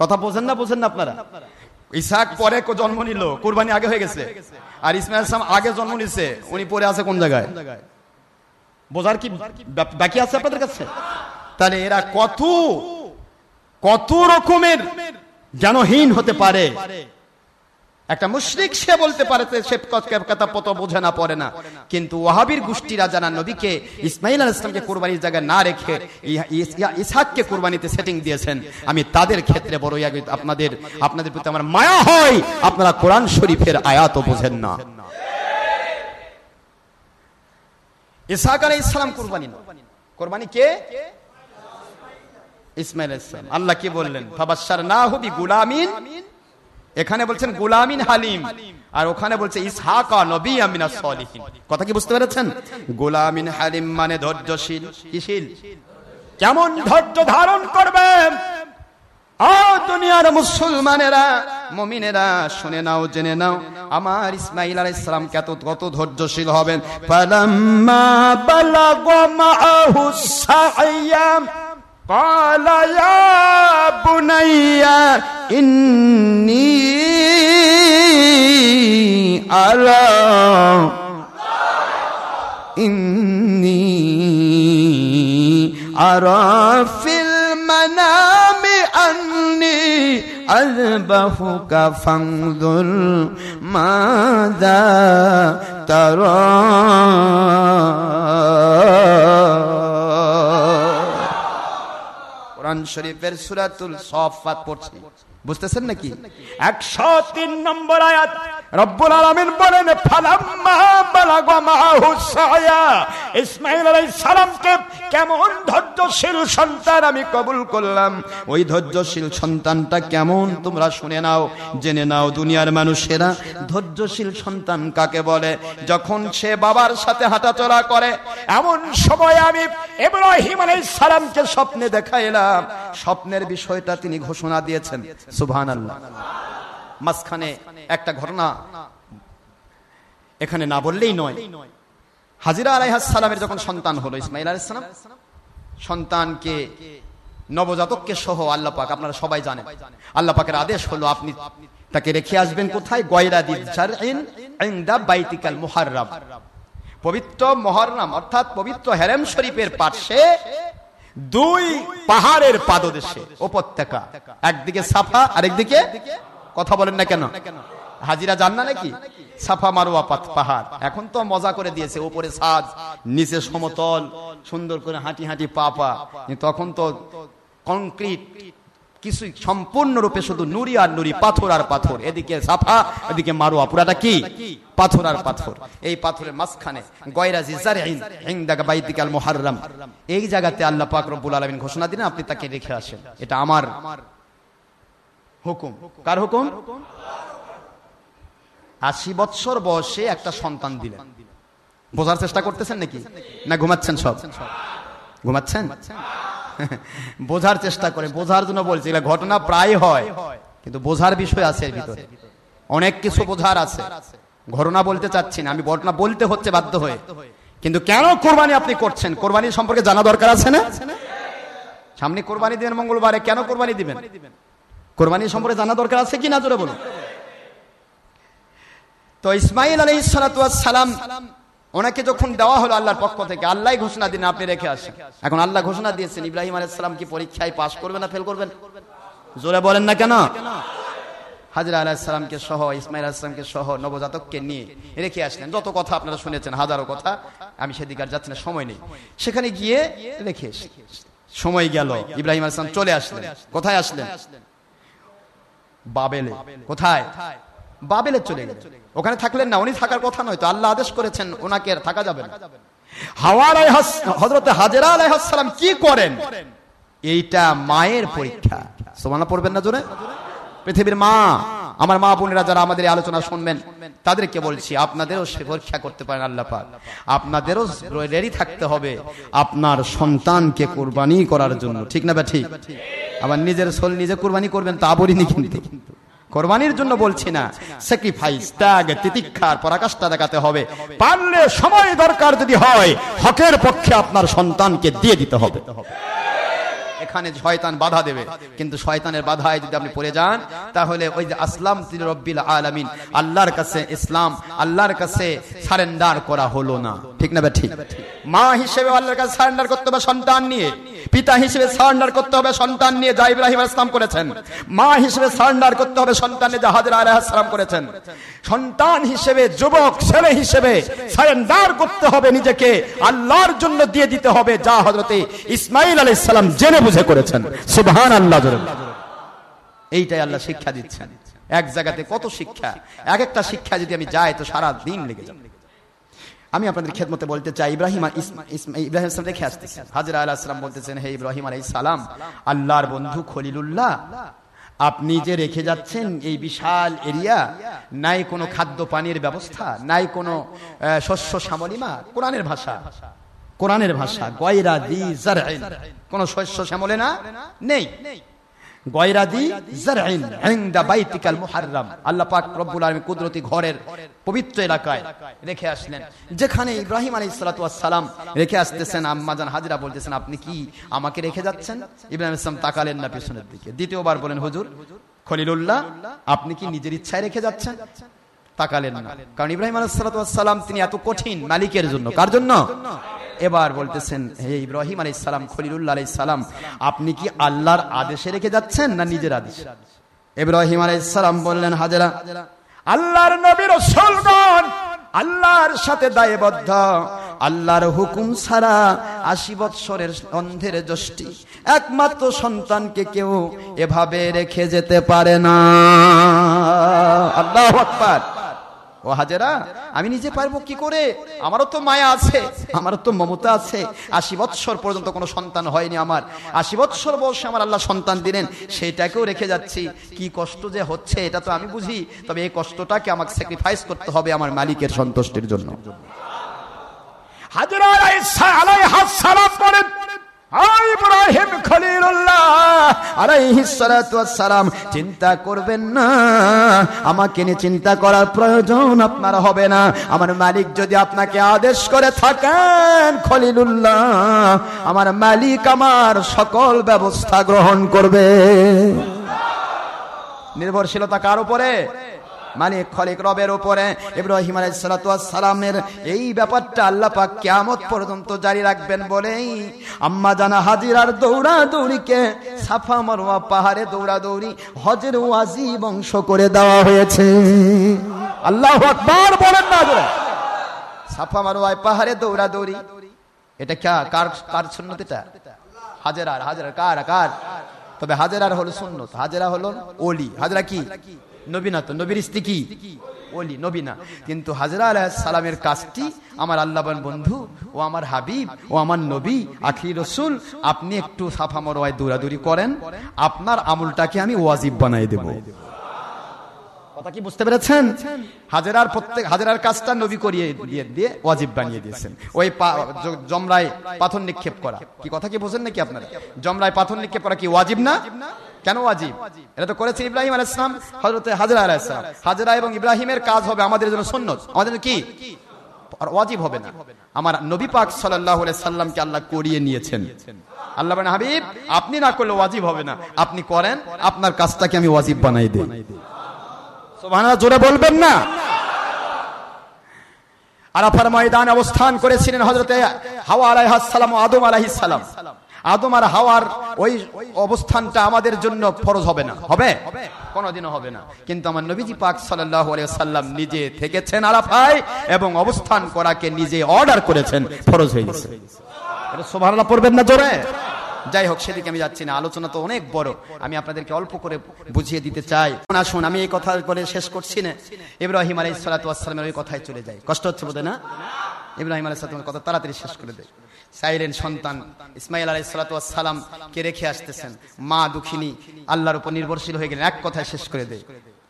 কথা বোঝেন না বোঝেন না আপনারা? ইসাক পরে জন্ম নিল, কোরবানি আগে হয়ে গেছে। আর ইসমাইল ইসলাম আগে জন্ম নিছে, উনি পরে আছে কোন জায়গায়? বোঝার কি বাকি আছে আপনাদের কাছে? তাহলে এরা কত কত রকমের জ্ঞানহীন হতে পারে। একটা মুশরিক সে বলতে পারে সে কথা পত বোঝে না, পড়ে না। কিন্তু ওয়াহাবির গোষ্ঠীরা যারা নবীকে ইসমাইল আল ইসলামকে কোরবানির জায়গায় না রেখে ইসহাককে কোরবানিতে সেটিং দিয়েছেন। আমি তাদের ক্ষেত্রে বড় আপনাদের আপনাদের প্রতি আমার মায়া হয়। আপনারা কোরআন শরীফের আয়াতও বোঝেন না। ইসহাক আলাই ইসলাম কোরবানি কোরবানি কে? ইসমাইল ইসলাম আল্লাহ কি বললেন? ফাবাসার না হবি গুলামিন এখানে বলছেন গুলামিন হালিম। আর ওখানে বলছে ইসহাকা নবী আমিনা সলিহীন। কথা কি বুঝতে পেরেছেন? গুলামিন হালিম মানে ধৈর্যশীল। কিশীল কেমন ধৈর্য ধারণ করবে? দুনিয়ার মুসলমানেরা, মমিনেরা, শুনে নাও, জেনে নাও, আমার ইসমাইল আলাইহিস সালাম কত কত ধৈর্যশীল হবেন। পালাম্মা বালাগা মাআহু সাইয়াম। قال يا بني إني أرى إني أرى في المنام أني أذبحك فانظر ماذا ترى কোরআন শরীফের সুরাতুল সফাত পড়ছি। বুঝতেছেন নাকি? একশো তিন নম্বর আয়াত। রব্বুল আলমিন বলেন ইসমাইল আলাইহিস সালামকে কেমন ধৈর্যশীল সন্তান আমি কবুল করলাম। ওই ধৈর্যশীল সন্তানটা কেমন তোমরা শুনে নাও, জেনে নাও দুনিয়ার মানুষেরা। ধৈর্যশীল সন্তান কাকে বলে? যখন সে বাবার সাথে হাঁটাচলা করে, এমন সময় আমি ইব্রাহিম আলাইহিস সালামকে স্বপ্নে দেখাইলাম। স্বপ্নের বিষয়টা তিনি ঘোষণা দিয়েছেন। সুবহান আল্লাহ মাঝখানে একটা ঘটনা এখানে না বললেই নয়। হাজিরা আলাইহাস সালামের যখন সন্তান হলো ইসমাইল আলাইহিস সালাম, সন্তানকে, নবজাতককে সহ আল্লাহ পাক, আপনারা সবাই জানেন, আল্লাহ পাকের আদেশ হলো আপনি তাকে রেখে আসবেন কোথায়? গয়রা দিন ইনদা বাইতিকাল মুহাররাম। পবিত্র মহররম, অর্থাৎ পবিত্র হেরেম শরীফের পাশে দুই পাহাড়ের পাদদেশে, উপত্যকা, একদিকে সাফা, আরেকদিকে কথা বলেন না কেন? হাজিরা জান না নাকি? সাফা মারোয়া পাহাড়। এখন তো মজা করে দিয়েছে, উপরে সাজ নিচে সমতল, সুন্দর করে হাঁটি হাঁটি পা পা। তখন তো কংক্রিট কিছুই সম্পূর্ণরূপে শুধু নুরি আর নুরি পাথর আর পাথর। এদিকে সাফা, এদিকে মারোয়া। পুরাটা কি? পাথর আর পাথর। এই পাথরের মাঝখানে এই জায়গাতে আল্লাহ পাক আলামিন ঘোষণা দিলেন, আপনি তাকে রেখে আসেন। এটা আমার হুকুম। কার হুকুম? আশি বৎসর বয়সে একটা সন্তান দিলেন। বোঝার চেষ্টা করতেছেন নাকি? না, ঘুমাচ্ছেন সব। ঘুমাচ্ছেন? বোঝার চেষ্টা করে, বোঝার জন্য বলছি, এগুলা ঘটনা প্রায় হয়, কিন্তু বোঝার বিষয় আছে এর ভিতরে। অনেক কিছু বোঝার আছে। ঘটনা বলতে চাচ্ছি না, আমি ঘটনা বলতে হচ্ছে বাধ্য হয়ে। কিন্তু কেন কোরবানি আপনি করছেন? কোরবানি সম্পর্কে জানা দরকার আছে না? সামনে কোরবানি দিবেন মঙ্গলবারে, কেন কোরবানি দিবেন? কোরবানি সম্পর্কে জানা দরকার আছে কি না জোরে বলুন। তো ইসমাইল আলী সালাম, ওনাকে যখন দেওয়া হলো আল্লাহর পক্ষ থেকে আল্লাহ ঘোষণা দিন আপনি রেখে আসেন। এখন আল্লাহ ঘোষণা দিয়েছেন, ইব্রাহিম আলাইসালাম কি পরীক্ষায় পাশ করবেন না ফেল করবেন জোরে বলেন না কেন? হাজরা আলাহিসামকে সহ, ইসমাইল আসলামকে সহ, নবজাতককে নিয়ে রেখে আসলেন। যত কথা আপনারা শুনেছেন, হাজারো কথা, আমি সেদিকে আর যাচ্ছি না, সময় নেই। সেখানে গিয়ে রেখে সময় গেল, ইব্রাহিম আসলাম চলে আসলেন। কোথায় আসলেন? বাবেলে। কোথায়? বাবেলে চলে গেলেন। ওখানে থাকলেন না, উনি থাকার কথা নয় তো, আল্লাহ আদেশ করেছেন, ওনাকে আর থাকা যাবে না। হাওয়ার হজরত হাজেরা আলাইহাসালাম কি করেন? এইটা মায়ের পরীক্ষা। সোমানা পড়বেন না জোরে? পৃথিবীর মা, আমার মা বোনেরা যারা আমাদের আলোচনা শুনবেন, তাদেরকে বলছি, আপনাদেরও সে পরীক্ষা করতে পারেন আল্লাপাক আপনাদেরও রেডি থাকতে হবে, আপনার সন্তানকে কোরবানি করার জন্য। ঠিক না বা আবার নিজের সোল নিজে কোরবানি করবেন তা বলিনি কিন্তু। কোরবানির জন্য বলছি না স্যাক্রিফাইস ত্যাগ তিতিক্ষার পরাকাষ্ঠা দেখাতে হবে। পারলে সময় দরকার যদি হয় হকের পক্ষে আপনার সন্তানকে দিয়ে দিতে হবে। এখানে শয়তান বাধা দেবে কিন্তু শয়তানের বাধায় যদি আপনি পড়ে যান তাহলে ওই যে আসলাম রব্বিল আলামিন আল্লাহর কাছে ইসলাম আল্লাহর কাছে সারেন্ডার করা হলো না। ঠিক না ঠিক। মা হিসেবে আল্লাহর কাছে সারেন্ডার করতে হবে সন্তান নিয়ে। পিতা হিসেবে সারেন্ডার করতে হবে, সন্তান নিয়ে যা ইব্রাহিম ইসলাম করেছেন। মা হিসেবে সারেন্ডার করতে হবে, সন্তান নিয়ে যা হাজরা আলাইহিসসালাম করেছেন। সন্তান হিসেবে, যুবক, ছেলে হিসেবে সারেন্ডার করতে হবে নিজেকে, আল্লাহর জন্য দিয়ে দিতে হবে যা হযরতে ইসমাইল আলাইহিস সালাম জেনে বুঝে করেছেন। সুবহান আল্লাহ এইটাই আল্লাহ শিক্ষা দিচ্ছেন। এক জায়গাতে কত শিক্ষা? এক একটা শিক্ষা যদি আমি যাই, তো সারা দিন লেগে যাবে। আমি আপনাদের খেদমতে বলতে চাই, ইব্রাহিম ইব্রাহিম আসতেছেন হাজরা আলাহ সালাম বলতেছেন, হে ইব্রাহিম আলাই সালাম, আল্লাহর বন্ধু খলিলুল্লাহ, আপনি যে রেখে যাচ্ছেন এই বিশাল এরিয়া, নাই কোনো খাদ্য পানির ব্যবস্থা, নাই কোনো শস্য শ্যামলিমা, কোরআনের ভাষা কোরআনের ভাষা, গয়রা দি কোন শস্য শ্যামলে না, নেই। যেখানে ইব্রাহিম রেখে আসতেছেন বলতেছেন, আপনি কি আমাকে রেখে যাচ্ছেন? ইব্রাহিম তাকালেন না পেছনের দিকে। দ্বিতীয়বার বলেন, হুজুর, খলিলুল্লাহ, আপনি কি নিজের ইচ্ছায় রেখে যাচ্ছেন? তাকালেন না। কারণ ইব্রাহিম আলাইহিস সালাম তিনি এত কঠিন মালিকের জন্য। কার জন্য? এবার বলতেছেন, হে ইব্রাহিম আলাইহিস সালাম, খলিলুল্লাহ আলাইহিস সালাম, আপনি কি আল্লাহর আদেশে রেখে যাচ্ছেন না নিজের আদেশে? ইব্রাহিম আলাইহিস সালাম বললেন, হাজেরা, আল্লাহর নবীর আল্লাহর সাথে দায়বদ্ধ, আল্লাহর হুকুম ছাড়া আশি বৎসরের অন্ধের যষ্টি একমাত্র সন্তানকে কেউ এভাবে রেখে যেতে পারে না। আল্লাহ আকবার। ও হাজেরা, আমি নিজে পারব কি করে? আমারও তো মায়া আছে, আমারও তো মমতা আছে। আশি বৎসর পর্যন্ত কোনো সন্তান হয়নি আমার। আশি বৎসর বয়সে আমার আল্লাহ সন্তান দিলেন সেইটাকেও রেখে যাচ্ছি। কি কষ্ট যে হচ্ছে, এটা তো আমি বুঝি। তবে এই কষ্টটাকে আমাকে স্যাক্রিফাইস করতে হবে আমার মালিকের সন্তুষ্টির জন্য। হাজরা আলাইহিস সালাম আয় ইব্রাহিম খলিলুল্লাহ সালাম চিন্তা করবেন না, আমাকে নিয়ে চিন্তা করার প্রয়োজন আপনার হবে না। আমার মালিক যদি আপনাকে আদেশ করে থাকেন, খলিলুল্লাহ, আমার মালিক আমার সকল ব্যবস্থা গ্রহণ করবে। নির্ভরশীলতা কার উপরে? মালিক খলিক রবের উপরে ইব্রাহিম সালামের এই ব্যাপারটা আল্লাহ পাক কিয়ামত পর্যন্ত জারি রাখবেন বলেই আম্মা জানা হাজিরার দৌড়া দৌড়িকে সাফা মারওয়া পাহাড়ে দৌড়া দৌড়ি হজের ওয়াজিব বংশ করে দেওয়া হয়েছে। আল্লাহু আকবার বলেন না সাফা মারওয়ায় পাহাড়ে দৌড়া দৌড়ি এটা কা, কার কার সুন্নত এটা? হাজেরার হাজেরার, কার কার? তবে হাজেরার হলো সুন্নত, হাজেরা হলো ওলি। হাজরা কি? নবীনা তো, নবীর স্ত্রী কি? ওলি, নবীনা। কিন্তু হাজরা আলাহ সালামের কাজটি আমার আল্লাহবান বন্ধু, ও আমার হাবিব, ও আমার নবী আখি রসুল, আপনি একটু সাফা মরোয়ায় দৌড়াদৌড়ি করেন, আপনার আমুলটাকে আমি ওয়াজিব বানাই দেব। কথা কি বুঝতে পেরেছেন? হাজারার প্রত্যেক হাজারার কাজটা নবী করিয়ে দিয়ে ওয়াজিব বানিয়ে দিয়েছেন। ওই জমরায় পাথর নিক্ষেপ করা। কি কথা কি বোঝেন নাকি আপনারা? জমরায় পাথর নিক্ষেপ করা কি ওয়াজিব না? কেন ওয়াজিব? এটা তো করেছে ইব্রাহিম আলাইহিস সালাম, হযরতে হাজরা আলাইহিস সালাম। হাজরা এবং ইব্রাহিমের কাজ হবে আমাদের জন্য সুন্নত। আমাদের কি? ওয়াজিব হবে না। আমার নবী পাক সাল্লামকে আল্লাহ করিয়ে নিয়েছেন। আল্লাহ হাবিব, আপনি না করলে ওয়াজিব হবে না। আপনি করেন, আপনার কাজটাকে আমি ওয়াজিব বানাই দেই। জোরে বলবেন না? আরাফার ময়দানে অবস্থান করেছিলেন হযরতে হাওয়া আলাইহিস সালাম আদম আলাইহিস সালাম। আদম আর হাওয়ার ওই অবস্থানটা আমাদের জন্য ফরজ হবে না। হবে? কোনোদিনও হবে না। কিন্তু আমার নবীজি পাক আলাইহি সাল্লাম নিজে থেকেছেন আরাফায় এবং অবস্থান করাকে নিজে অর্ডার করেছেন, ফরজ হয়ে গেছে। এটা পড়বেন না জোরে? যাই হোক, সেদিকে আমি যাচ্ছি না। আলোচনা তো অনেক বড়। আমি আপনাদেরকে অল্প করে বুঝিয়ে দিতে চাই। আসুন, আমি এই কথা বলে শেষ করছি না। ইব্রাহিম আলাইহিস সালাতু ওয়াস সালামের ওই কথায় চলে যাই। কষ্ট হচ্ছে বোধ না? ইব্রাহিম আলাইহিস সালামের কথা তাড়াতাড়ি শেষ করে দেয় সাইলেন সন্তান। ইসমাইল আলাইহিস সালাতু ওয়াস সালাম কে রেখে আসতেছেন? মা দুঃখিনী আল্লাহর উপর নির্ভরশীল হয়ে গেলেন। এক কথায় শেষ করে দেয়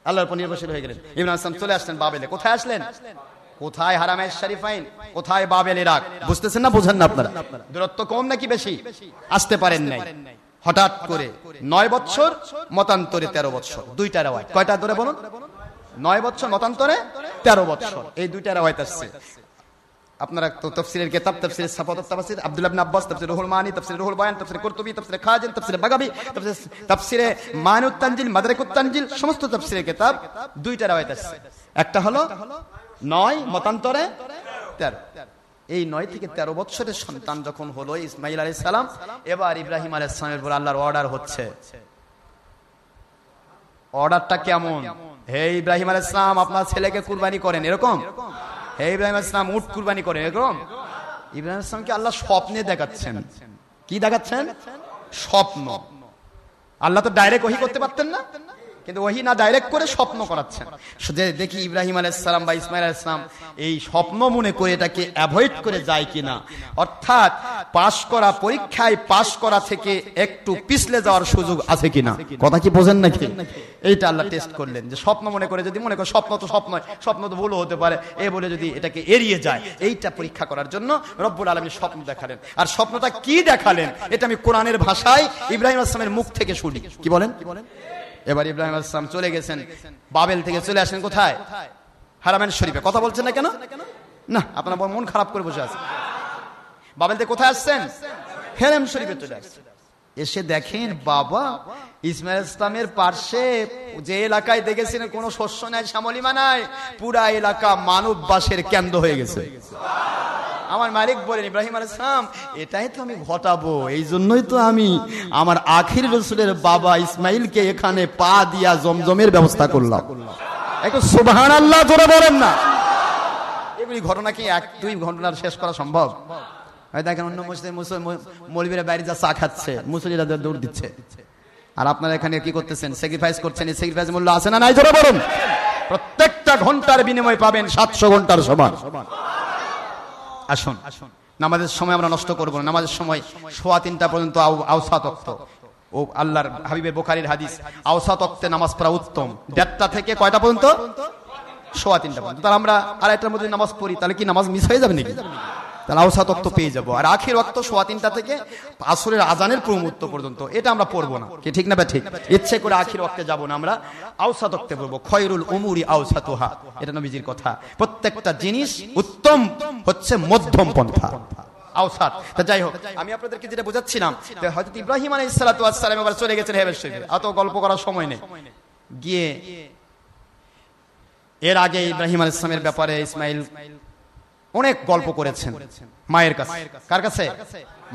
আল্লাহর উপর নির্ভরশীল হয়ে গেলেন। ইব্রাহিম আসলাম চলে আসলেন বাবেলে। কোথায় আসলেন? কোথায় হারামের শরীফাইন? কোথায় বাবেল ইরাক? বুঝতেছেন না? বুঝেন না আপনারা। দূরত্ব কম নাকি বেশি? আসতে পারেন নাই। হঠাৎ করে নয় বছর মতান্তরে তেরো বছর দুইটা রেওয়ায় কয়টা ধরে বলুন? নয় বছর মতান্তরে তেরো বছর এই দুইটা রেওয়ায়ত আসছে। আপনারা তো তফসিলের কিতাব তফসির সাফাত তাফসির আব্দুল্লাহ ইবনে আব্বাস তফসির রুহুল মানি তফসির রুহুল বায়ান তফসির কুরতুবি তফসির খাজিন তফসির বাগাবি তফসির তফসিরে মানুত তানজিল মাদারিকুত তানজিল সমস্ত তফসিরের কিতাব দুইটা রাওয়ায়াত আছে। একটা হলো নয় মতান্তরে তেরো। এই নয় থেকে তেরো বছরের সন্তান যখন হলো ইসমাইল আলাইহিস সালাম এবার ইব্রাহিম আলাইহিস সালামের উপর আল্লাহর অর্ডার হচ্ছে। অর্ডারটা কেমন? হে ইব্রাহিম আলী সালাম আপনার ছেলেকে কুরবানি করেন এরকম? ইব্রাহিম ইসলাম উঠ কুরবানি করে, এরকম? ইব্রাহিম ইসলামকে আল্লাহ স্বপ্নে দেখাচ্ছেন। কি দেখাচ্ছেন? স্বপ্ন। আল্লাহ তো ডাইরেক্ট ওহি করতে পারতেন না? কিন্তু ওহি না ডাইরেক্ট করে স্বপ্ন করাচ্ছেন। যে দেখি ইব্রাহিম আলাইসালাম বা ইসমাইল আলাইসালাম এই স্বপ্ন মনে করে এটাকে অ্যাভয়েড করে যায় কিনা। অর্থাৎ পাশ করা পরীক্ষায় পাশ করা থেকে একটু পিছলে যাওয়ার সুযোগ আছে কিনা। কথা কি বোঝেন নাকি? এইটা আল্লাহ টেস্ট করলেন যে স্বপ্ন মনে করে যদি মনে করে স্বপ্ন তো স্বপ্ন স্বপ্ন তো ভুলও হতে পারে, এ বলে যদি এটাকে এড়িয়ে যায়, এইটা পরীক্ষা করার জন্য রব্বুল আলমী স্বপ্ন দেখালেন। আর স্বপ্নটা কি দেখালেন, এটা আমি কোরআনের ভাষায় ইব্রাহিম আসলামের মুখ থেকে শুনি। কি বলেন কি বলেন? এবার ইব্রাহিম আসলাম চলে গেছেন। বাবেল থেকে চলে আসেন কোথায়? হারামেন শরীফে। কথা বলছেন না কেন? না, আপনার মন খারাপ করে বসে আছে। বাবেল থেকে কোথায় আসছেন? হেরাম শরীফে চলে আসছেন। এসে দেখেন বাবা, ইসমাইল ইসলামের পার্শ্বে যে এলাকায় দেখেছিলেন কোনো শস্য নাই, শ্যামলিমা নাই, পুরা এলাকা মানব বাসের কেন্দ্র হয়ে গেছে। আমার মালিক বলেন, ইব্রাহিম আল ইসলাম এটাই তো আমি ঘটাবো এই জন্যই তো আমি আমার আখির রসুলের বাবা ইসমাইলকে এখানে পা দিয়া জমজমের ব্যবস্থা করলাম। একটু সুবহান আল্লাহ জোরে বলেন না। এগুলি ঘটনা কি এক দুই ঘটনার শেষ করা সম্ভব? হয় দেখেন, অন্য মসজিদে মৌলবীরা বাইরে যা চা খাচ্ছে মুসলিরা দৌড় দিচ্ছে। আর আপনারা এখানে কি করতেছেন? স্যাক্রিফাইস করছেন, এই স্যাক্রিফাইস মূল্য আছে না নাই? জোরে বলুন। প্রত্যেকটা ঘণ্টার বিনিময় পাবেন সাতশো ঘণ্টার সমান। আসুন। নামাজের সময় আমরা নষ্ট করব না। নামাজের সময় সোয়া তিনটা পর্যন্ত আওসা তক্ত ও আল্লাহর হাবিবে বোখারির হাদিস আওসা তক্তে নামাজ পড়া উত্তম। দেড়টা থেকে কয়টা পর্যন্ত? সোয়া তিনটা পর্যন্ত। তাহলে আমরা আড়াইটার মধ্যে নামাজ পড়ি, তাহলে কি নামাজ মিস হয়ে যাবে নাকি? তাহলে আওসা তক্ত পেয়ে যাব। আর আখির রক্ত সোয়া তিনটা থেকে আসরের আজানের প্রমুত্ব পর্যন্ত। এটা আমরা পড়ব না। কি ঠিক না বা ঠিক। ইচ্ছে করে আখির রক্তে যাব না আমরা। আওসা তক্তে পড়ব। খয়রুল উমুরি আওসা তোহা। এটা নবীজির কথা। প্রত্যেকটা জিনিস উত্তম হচ্ছে মধ্যম পন্থা। আওসাত তা যাই হোক আমি আপনাদেরকে যেটা বোঝাচ্ছিলাম হয়তো ইব্রাহিম আলাই সালাতাম এবার চলে গেছেন হেবের শরীফে। এত গল্প করার সময় নেই। গিয়ে এর আগে ইব্রাহিম আল ইসলামের ব্যাপারে ইসমাইল অনেক গল্প করেছেন মায়ের কাছে। কার কাছে?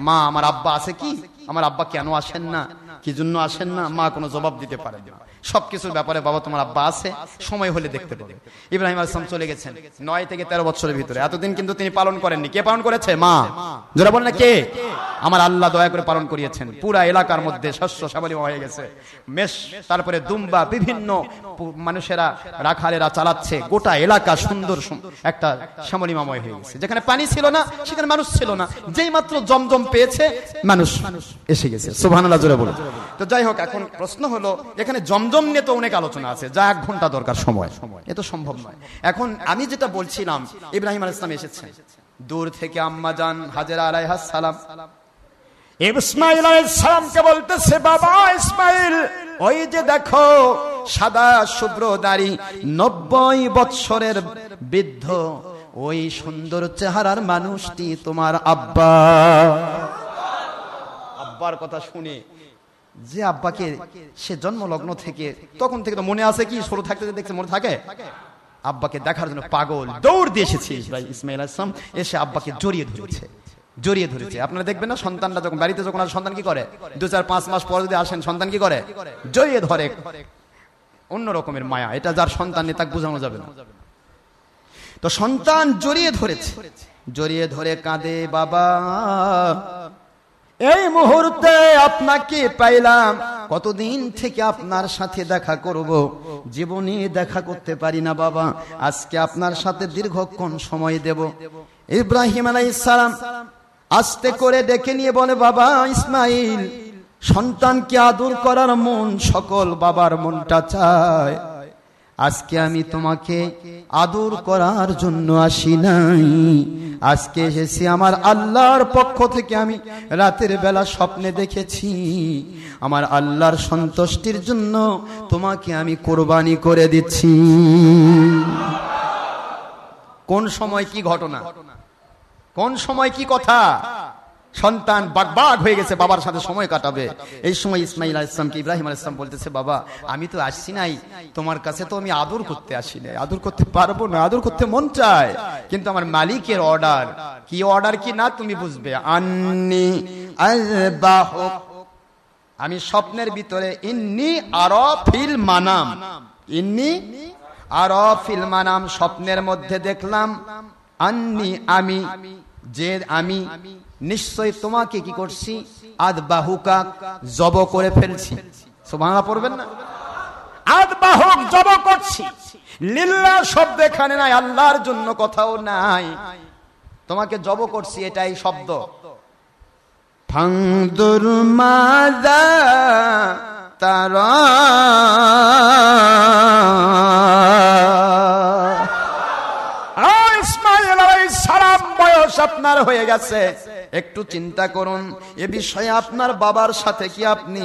মা, আমার আব্বা আছে কি? আমার আব্বা কেন আসেন না? কি জন্য আসেন না? মা কোনো জবাব দিতে পারেন না। সবকিছুর ব্যাপারে বাবা তোমার আব্বা আছে, সময় হলে দেখতে পাবে। ইব্রাহিম আসলাম চলে গেছেন নয় থেকে তেরো বছরের ভিতরে। এতদিন কিন্তু তিনি পালন করেননি। কে পালন করেছে? মা। যারা বলেন কে? আমার আল্লাহ দয়া করে পালন করিয়েছেন। পুরা এলাকার মধ্যে শস্য সাবলীমা হয়ে গেছে। মেষ, তারপরে দুম্বা, বিভিন্ন মানুষেরা, রাখালেরা চালাচ্ছে। গোটা এলাকা সুন্দর একটা শ্যামলিমাময় হয়ে গেছে। যেখানে পানি ছিল না, সেখানে মানুষ ছিল না। যেই মাত্র জমজম পেয়েছে, মানুষ এসে গেছে। সুবহান আল্লাহ জোরে বলো তো যাই হোক এখন প্রশ্ন হলো এখানে জমজম নিয়ে তো অনেক আলোচনা আছে যা এক ঘণ্টা দরকার সময়। এ তো সম্ভব নয়। এখন আমি যেটা বলছিলাম ইব্রাহিম আল ইসলাম এসেছেন। দূর থেকে আম্মা যান হাজেরা আলাইহাস সালাম। ইসমাইল আলাইসালামকে বলতেছে বাবা ইসমাইল ওই যে দেখো সাদা শুভ্র দাড়ি নব্বই বৎসরের বৃদ্ধ ওই সুন্দর চেহারার মানুষটি তোমার আব্বা। আব্বার কথা শুনে যে আব্বাকে সে জন্মলগ্ন থেকে তখন থেকে তো মনে আছে কি ছোট থাকতে দেখছে মনে থাকে? আব্বাকে দেখার জন্য পাগল দৌড় দিয়ে এসেছে। ইসমাইল আসলাম এসে আব্বাকে জড়িয়ে ধরেছে জড়িয়ে ধরেছে। আপনারা দেখবেন না সন্তানরা যখন বাড়িতে যখন আর সন্তান কি করে? দু চার পাঁচ মাস পর যদি আসেন সন্তান কি করে? জড়িয়ে ধরে। অন্য রকমের মায়া এটা যার সন্তান নেই তাকে বোঝানো যাবে না। তো সন্তান জড়িয়ে ধরেছে। জড়িয়ে ধরে কাঁদে বাবা। এই মুহূর্তে আপনাকে পাইলাম। কতদিন থেকে আপনার সাথে দেখা করব? জীবনে দেখা করতে পারি না বাবা। আজকে আপনার সাথে দীর্ঘক্ষণ সময় দেব। ইব্রাহিম আলাইসালাম আস্তে করে ডেকে নিয়ে বলে, বাবা ইসমাইল, সন্তানকে আদর করার মন সকল বাবার মনটা চায়। আজকে আমি তোমাকে আদর করার জন্য আসি নাই। আজকে এসেছি আমার আল্লাহর পক্ষ থেকে আমি রাতের বেলা স্বপ্নে দেখেছি। আমার আল্লাহর সন্তুষ্টির জন্য তোমাকে আমি কোরবানি করে দিচ্ছি। কোন সময় কি ঘটনা? কোন সময় কি কথা? সন্তান বাগবাগ হয়ে গেছে, বাবার সাথে সময় কাটাবে। এই সময় ইসমাইল ইসলামকে ইব্রাহিম ইসলাম বলতেছে, বাবা, আমি তো আসছি নাই। তোমার কাছে তো আমি আদর করতে আসি নাই। আদর করতে পারব না, আদর করতে মন চায়। কিন্তু আমার মালিকের অর্ডার কি অর্ডার কি না তুমি বুঝবে? আন্নি আমি স্বপ্নের ভিতরে, ইন্নি আরফিল মানাম। ইন্নি আরফিল মানাম, স্বপ্নের মধ্যে দেখলাম, আন্নি আমি, যে আমি নিশ্চয় তোমাকে কি করছি? আদ বাহুকা জব করে ফেলছি। বাংলা পড়বেন না? আদ বাহক জব করছি। লিল্লা শব্দ এখানে নাই, আল্লাহর জন্য কোথাও নাই। তোমাকে জব করছি, এটাই শব্দ। ফাংদুর মাদা তারা আর ইসমাইল আলাইহিস বয়স আপনার হয়ে গেছে। একটু চিন্তা করুন, এ বিষয়ে আপনার বাবার সাথে কি আপনি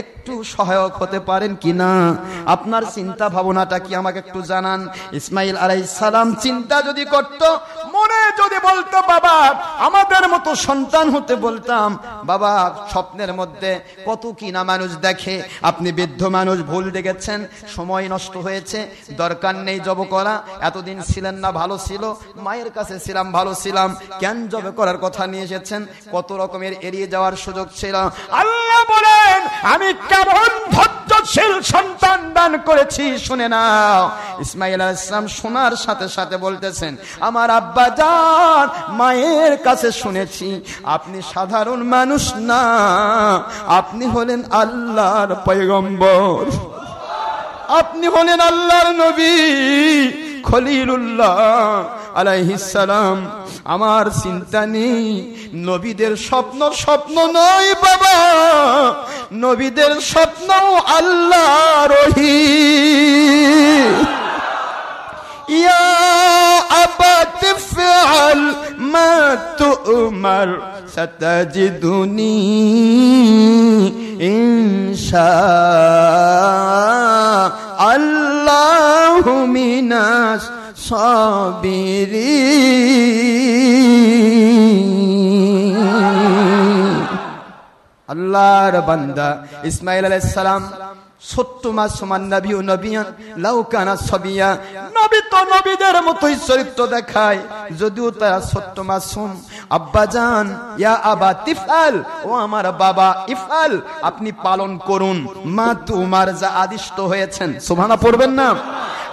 একটু সহায়ক হতে পারেন কিনা? আপনার চিন্তা ভাবনাটা কি আমাকে একটু জানান। ইসমাইল আলাইহিস সালাম চিন্তা যদি করত, মনে যদি বলতো, বাবা, আমাদের মতো সন্তান হতে বলতাম, বাবা, স্বপ্নের মধ্যে কত কি না মানুষ দেখে, আপনি বৃদ্ধ মানুষ, ভুল দেখেছেন সময় নষ্ট হয়েছে, দরকার নেই জব করা, এতদিন ছিলেন না, ভালো ছিল, মায়ের কাছে ছিলাম, ভালো ছিলাম কেন জব করার কথা নিয়ে এসেছেন। কত রকমের এড়িয়ে যাওয়ার সুযোগ ছিল। আল্লাহ বলেন, আমি কেমন ধৈর্যশীল সন্তান দান করেছি, শুনে নাও। ইসমাইল ইসলাম শোনার সাথে সাথে বলতেছেন, আমার আব্বা যান মায়ের কাছে শুনেছি, আপনি সাধারণ মানুষ না, আপনি হলেন আল্লাহর পয়গম্বর। আপনি হলেন আল্লাহর নবী খলিলুল্লাহ। আলাইহিসালাম আমার চিন্তা নেই, নবীদের স্বপ্ন স্বপ্ন নয় বাবা, নবীদের স্বপ্ন আল্লাহ রহি ইয়া আবাত ফাল মা তুমার মিনাশ সাবিরি আল্লাহর বান্দা ইসমাইল আলাইহিস সালাম সত্য মা সমান নবী ও নবিয়ান লাউকানা সবিয়া। নবী তো নবীদের মতোই চরিত্র দেখায়। যদিও তারা সত্য মাসুম আব্বা জান, ইয়া আবা তিফাল। ও আমার বাবা ইফাল, আপনি পালন করুন। মা তোমার যা আদিষ্ট হয়েছেন। শোভানা পড়বেন না?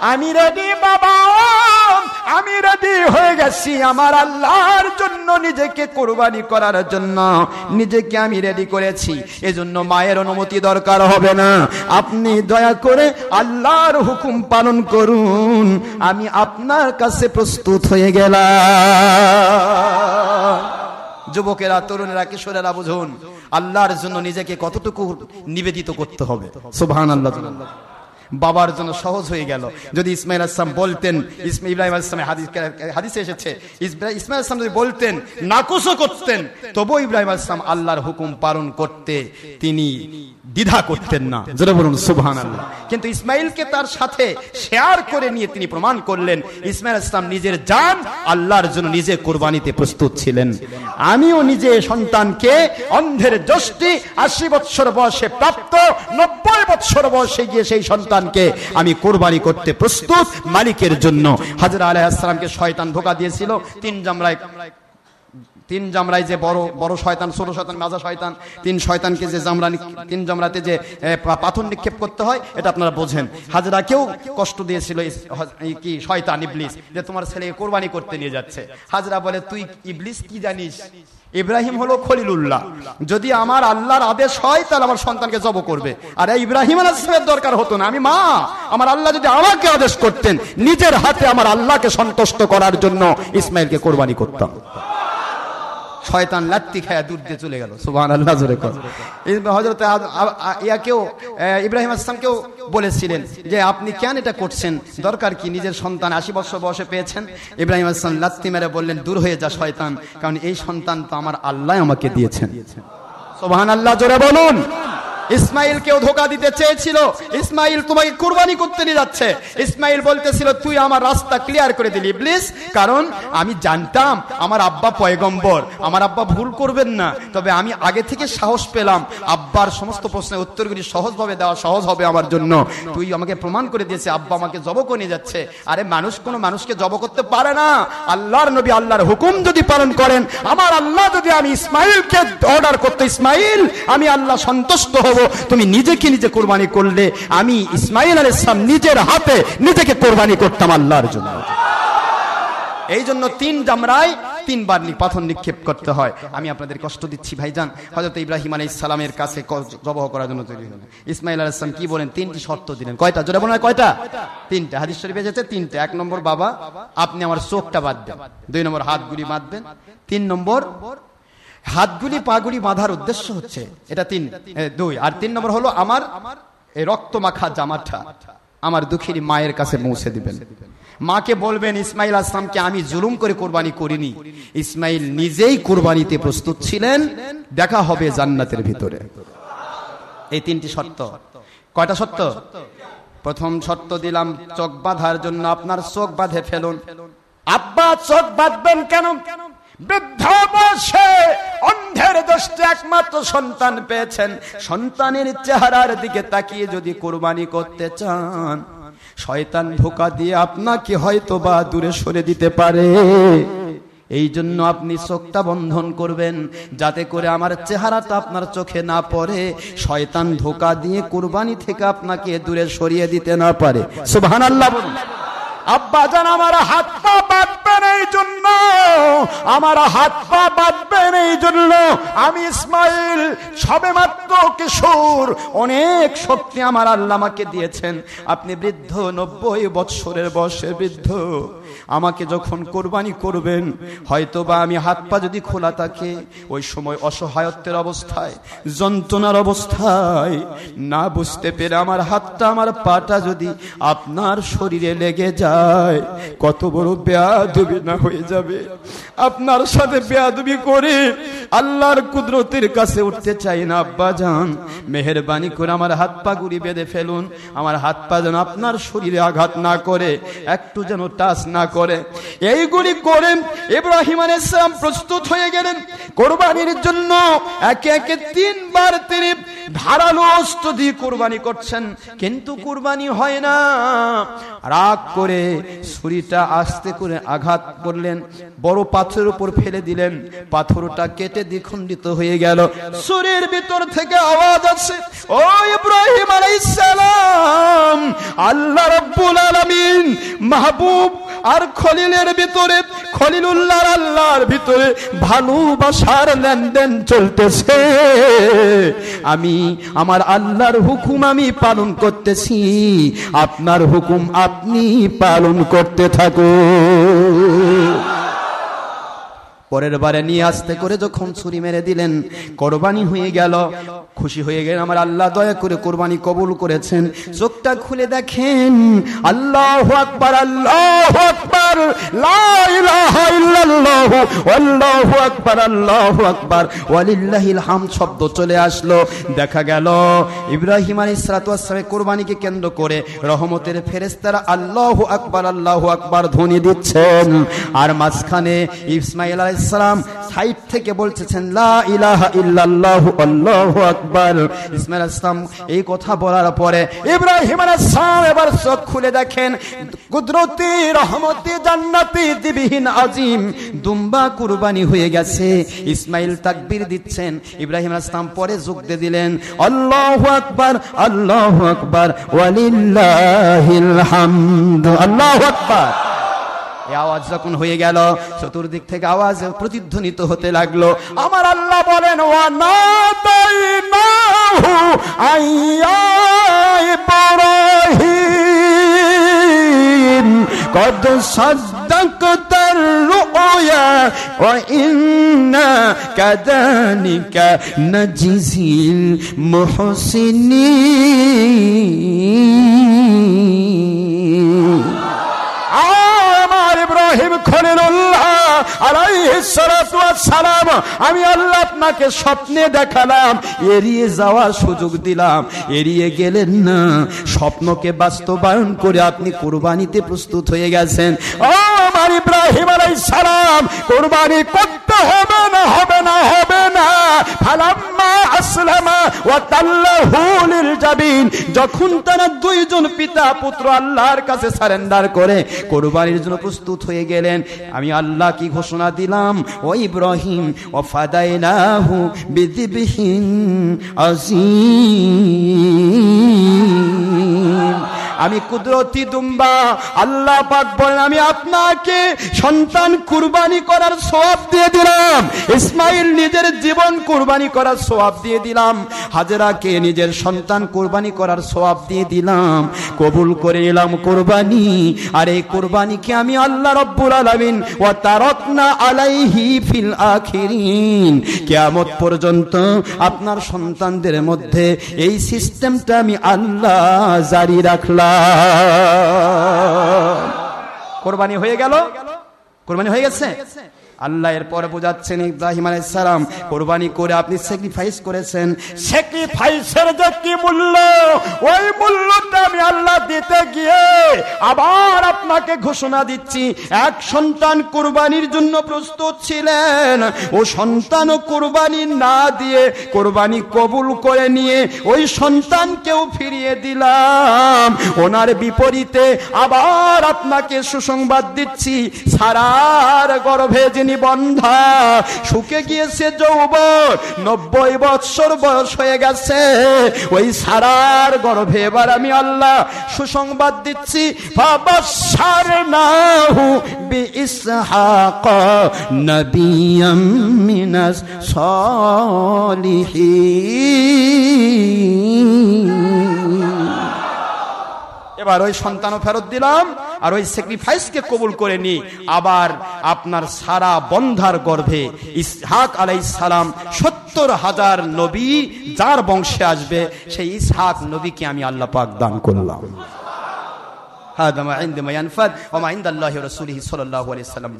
আমি রেডি বাবা। আমি রেডি হয়ে গেছি আমার আল্লাহর জন্য, নিজেকে কোরবানি করার জন্য। নিজেকে আমি রেডি করেছি। এজন্য মায়ের অনুমতি দরকার হবে না। আপনি দয়া করে আল্লাহর হুকুম পালন করুন। আমি আপনার কাছে প্রস্তুত হয়ে গেলাম। যুবকেরা, তরুণেরা, কিশোরেরা, বুঝুন। আল্লাহর জন্য নিজেকে কতটুকু নিবেদিত করতে হবে? সুবহান আল্লাহ বাবার জন্য সহজ হয়ে গেল। যদি ইসমাইল আসলাম বলতেন ইব্রাহিম আসলামের হাদিস হাদিসে এসেছে ইসমাইল আসলাম যদি বলতেন নাকশও করতেন তবু ইব্রাহিম আসলাম আল্লাহর হুকুম পালন করতে তিনি দ্বিধা করতেন না। জোরে বলুন সুবহান আল্লাহ কিন্তু ইসমাইলকে তার সাথে শেয়ার করে নিয়ে তিনি প্রমাণ করলেন, ইসমাইল ইসলাম নিজের জান আল্লাহর জন্য নিজে কোরবানিতে প্রস্তুত ছিলেন। আমিও নিজে সন্তানকে অন্ধের যষ্টি, আশি বৎসর বয়সে প্রাপ্ত, নব্বই বৎসর বয়সে গিয়ে সেই সন্তানকে আমি কোরবানি করতে প্রস্তুত মালিকের জন্য। হাজরা আলাইহিসসালামকে শয়তান ধোকা দিয়েছিল। তিন জামরায় তিন জামরাই যে বড় বড় শয়তান, ছোট শয়তান, মাজা শয়তান, তিন শয়তানকে যে জামরা তিন জামরাতে যে পাথর নিক্ষেপ করতে হয়, এটা আপনারা বোঝেন। হাজরাকেও কষ্ট দিয়েছিল কি শয়তান, ইবলিস, যে তোমার ছেলেকে কোরবানি করতে নিয়ে যাচ্ছে। হাজরা বলে, তুই ইবলিস কি জানিস? ইব্রাহিম হলো খলিলুল্লাহ। যদি আমার আল্লাহর আদেশ হয়, তাহলে আমার সন্তানকে জব করবে। আর ইব্রাহিম আলাহিসের দরকার হতো না। আমি মা, আমার আল্লাহ যদি আমাকে আদেশ করতেন, নিজের হাতে আমার আল্লাহকে সন্তুষ্ট করার জন্য ইসমাইলকে কোরবানি করতাম। শয়তান লাত্তি খায়া দূর দিয়ে চলে গেল। সুবহান আল্লাহ জোরে কর। হজরত ইয়াকেও ইব্রাহিম আসলামকেও বলেছিলেন যে, আপনি কেন এটা করছেন? দরকার কি নিজের সন্তান আশি বছর বয়সে পেয়েছেন? ইব্রাহিম আসলাম লাত্তি মেরে বললেন, দূর হয়ে যা শয়তান, কারণ এই সন্তান তো আমার আল্লাহ আমাকে দিয়েছেন। সোবাহান আল্লাহ জোরে বলুন। ইসমাইল কেও ধোকা দিতে চেয়েছিল। ইসমাইল, তোমাকে কুরবানি করতে নিয়ে যাচ্ছে। ইসমাইল বলতেছিল, তুই আমার রাস্তা ক্লিয়ার করে দিলি প্লিজ কারণ আমি জানতাম, আমার আব্বা পয়গম্বর। আমার আব্বা ভুল করবেন না। তবে আমি আগে থেকে সাহস পেলাম। আব্বার সমস্ত প্রশ্নের উত্তরগুলি সহজভাবে দেওয়া সহজ হবে আমার জন্য। তুই আমাকে প্রমাণ করে দিয়েছে, আব্বা আমাকে জব করে যাচ্ছে। আরে, মানুষ কোনো মানুষকে জব করতে পারে না। আল্লাহর নবী আল্লাহর হুকুম যদি পালন করেন, আমার আল্লাহ যদি আমি ইসমাইলকে অর্ডার করতে, ইসমাইল, আমি আল্লাহ সন্তুষ্ট হব। তুমি নিজেকে নিজে কোরবানি করলে, আমি ইসমাইল আল ইসলাম নিজের হাতে নিজেকে কোরবানি করতাম আল্লাহর জন্য। এই জন্য তিন জামরায় তিনবার পাথর নিক্ষেপ করতে হয়। আমি আপনাদের কষ্ট দিচ্ছি, ভাইজান। হজরত ইব্রাহিম আলী ইসলামের কাছে জবহ করার জন্য তৈরি হলেন। ইসমাইল আল ইসলাম কি বলেন? তিনটি শর্ত দিলেন। কয়টা? জোরে বলেন, কয়টা? তিনটা। হাদিস শরীফে যেতে তিনটা। এক নম্বর বাবা, আপনি আমার চোখটা বাঁধবেন দুই নম্বর হাতগুলি বাঁধবেন। তিন নম্বর হাতগুলি পাগুলি বাঁধার উদ্দেশ্য হচ্ছে, এটা তিন দুই। আর তিন নম্বর হলো আমার রক্ত মাখা জামাটা আমার দুঃখীর মায়ের কাছে পৌঁছে দিবেন। মাকে বলবেন, ইসমাইল আসলামকে আমি জুলুম করে কোরবানি করিনি। ইসমাইল নিজেই কোরবানিতে প্রস্তুত ছিলেন, দেখা হবে জান্নাতের ভিতরে। এই তিনটি শর্ত। কয়টা শর্ত? প্রথম শর্ত দিলাম, চোখ বাঁধার জন্য আপনার চোখ বাঁধে ফেলুন। আব্বা, চোখ বাঁধবেন কেন? বৃদ্ধ বসে অন্ধের দোষে একমাত্র সন্তান পেয়েছেন। সন্তানের চেহারার দিকে তাকিয়ে যদি কোরবানি করতে চান, শয়তান ধোকা দিয়ে আপনাকে হয়তো বা দূরে সরে দিতে পারে। এই জন্য আপনি চোখটা বন্ধন করবেন, যাতে করে আমার চেহারাটা আপনার চোখে না পড়ে। শয়তান ধোকা দিয়ে কোরবানি থেকে আপনাকে দূরে সরিয়ে দিতে না পারে। সুবহান আল্লাহ বলুন। আব্বা জান, আমার হাত পা বাঁধবেন এই জন্য। আমার হাত পা বাঁধবেন এই জন্য। আমি ইসমাইল সবে মাত্র কিশোর। অনেক শক্তি আমার আল্লাহ আমাকে দিয়েছেন। আপনি বৃদ্ধ, নব্বই বৎসরের বয়সে বৃদ্ধ। আমাকে যখন কোরবানি করবেন হয়তো বা আমি হাত পা যদি খোলা থাকে, ওই সময় অসহায়ত্বের অবস্থায়, যন্ত্রণার অবস্থায়, না বুঝতে পেরে আমার হাতটা, আমার পাটা যদি আপনার শরীরে লেগে যায়, কত বড় বেয়াদবি না হয়ে যাবে? আপনার সাথে বেয়াদবি করে আল্লাহর কুদরতের কাছে উঠতে চাই না, আব্বা যান মেহরবানি করে আমার হাত পা গুড়ি বেঁধে ফেলুন। আমার হাত পা যেন আপনার শরীরে আঘাত না করে, একটু যেন টাচ না করে এইগুলি করে ইব্রাহিম আলাইসালাম প্রস্তুত হয়ে গেলেন। কোরবানির জন্য একে একে তিনবার তিনি ধারালো অস্ত্র দিয়ে কোরবানি করছেন, কিন্তু কোরবানি হয় না। রাগ করে ছুরিটা আস্তে করে আঘাত করলেন, বড় পাথরের উপর ফেলে দিলেন, পাথরটা কেটে দ্বিখণ্ডিত হয়ে গেল। সুরের ভিতর থেকে আওয়াজ আছে ও ইব্রাহিম আলাইসালাম আল্লাহ রব্বুল আলামিন, মাহবুব আর খলিলের ভিতরে, খলিলুল্লাহ আল্লাহর ভিতরে ভালোবাসার লেনদেন চলতেছে। আমি আমার আল্লাহর হুকুম আমি পালন করতেছি। আপনার হুকুম আপনি পালন করতে থাকো পরের বারে নিয়ে আসতে করে যখন ছুরি মেরে দিলেন, কোরবানি হয়ে গেল। খুশি হয়ে গেলেন, আমার আল্লাহ দয়া করে কোরবানি কবুল করেছেন। চোখটা খুলে দেখেন, আল্লাহ আকবার আল্লাহ আকবার আল্লাহ আকবার আল্লাহ আকবার। ওয়ালিল্লাহিল হাম শব্দ চলে আসলো, দেখা গেল ইব্রাহিম আলী সালাতামে কোরবানিকে কেন্দ্র করে রহমতের ফেরেস্তারা আল্লাহ আকবার আল্লাহ আকবার ধ্বনি দিচ্ছেন। আর মাঝখানে ইসমাইল আলাই আলাইসালাম সাইড থেকে বলতেছেন ইসমাইল ইসলাম এই কথা বলার পরে ইব্রাহিম আলাইসালাম এবার চোখ খুলে দেখেন, কুদরতি, রহমতি, জান্নাতি, দিবিহীন, আজিম, দুম্বা কুরবানি হয়ে গেছে। ইসমাইল তাকবীর দিচ্ছেন, ইব্রাহিম আলাইসালাম পরে যোগ দিয়ে দিলেন, আল্লাহু আকবার আল্লাহু আকবার, ওয়ালিল্লাহিল হামদ, আল্লাহু আকবার। এ আওয়াজ যখন হয়ে গেল, চতুর্দিক থেকে আওয়াজ প্রতিধ্বনিত হতে লাগল। আমার আল্লাহ বলেন কদ সদ্দক তার রুয়া ও ইন্না কাদানিকা নাজিজিল মুহসিনী God ইব্রাহিম সালাম আমি আল্লাহ আপনাকে স্বপ্নে দেখালাম, এড়িয়ে যাওয়ার সুযোগ দিলাম। এড়িয়ে গেলেন না, স্বপ্নকে বাস্তবায়ন করে আপনি কোরবানিতে প্রস্তুত হয়ে গেছেন। ও আমার ইব্রাহিম সালাম, কোরবানি করতে হবে না হবে না হবে না। ফালাম্মা আসলামা জাবিন, যখন তারা দুইজন পিতা পুত্র আল্লাহর কাছে সারেন্ডার করে, কোরবানির জন্য প্রস্তুত হয়ে গেলেন। আমি আল্লাহ কি ঘোষণা দিলাম ও ইব্রাহিম ও ফাদাইনাহু বিদিবিহীন আজিম। আমি কুদরতি দুম্বা, আল্লাহ পাক বলেন, আমি আপনাকে সন্তান কুরবানি করার সোয়াব দিয়ে দিলাম। ইসমাইল নিজের জীবন কুরবানি করার সোয়াব দিয়ে দিলাম। হাজেরাকে নিজের সন্তান কুরবানি করার সোয়াব দিয়ে দিলাম। কবুল করে নিলাম কোরবানি। আর এই কোরবানিকে আমি আল্লাহ রব্বুল আলামিন, ওয়া তারাকনা আলাইহি ফিল আখিরিন। কিয়ামত পর্যন্ত আপনার সন্তানদের মধ্যে এই সিস্টেমটা আমি আল্লাহ জারি রাখলাম। কোরবানি হয়ে গেল? কোরবানি হয়ে গেছে? আল্লাহ এর পরে বোঝাচ্ছেন ইব্রাহিম আলাইহিস সালাম, কোরবানি করে আপনি স্যাক্রিফাইস করেছেন। স্যাক্রিফাইসের যে কি মূল্য? ওই মূল্যটা আমি আল্লাহ দিতে গিয়ে আবার আপনাকে ঘোষণা দিচ্ছি। এক সন্তান কুরবানির জন্য প্রস্তুত ছিলেন। ও সন্তান কুরবানি না দিয়ে কোরবানি কবুল করে নিয়ে ওই সন্তানকেও ফিরিয়ে দিলাম। ওনার বিপরীতে আবার আপনাকে সুসংবাদ দিচ্ছি। সারার গর্ভে যিনি বন্ধা শুকে গিয়েছে যৌব নব্বই বৎসর বয়স হয়ে গেছে। ওই সারার গর্ভে এবার আমি আল্লাহ সুসংবাদ দিচ্ছি বাবাসার এবার ওই সন্তানও ফেরত দিলাম আর ওই স্যাক্রিফাইসকে কবুল করে নি আবার আপনার সারা বন্ধার গর্ভে ইসহাক আলাই সালাম সত্তর হাজার নবী যার বংশে আসবে সেই ইসহাক নবীকে আমি আল্লাহ পাক দান করলাম هذا ما عند ما ينفد وما عند الله ورسوله صلى الله عليه وسلم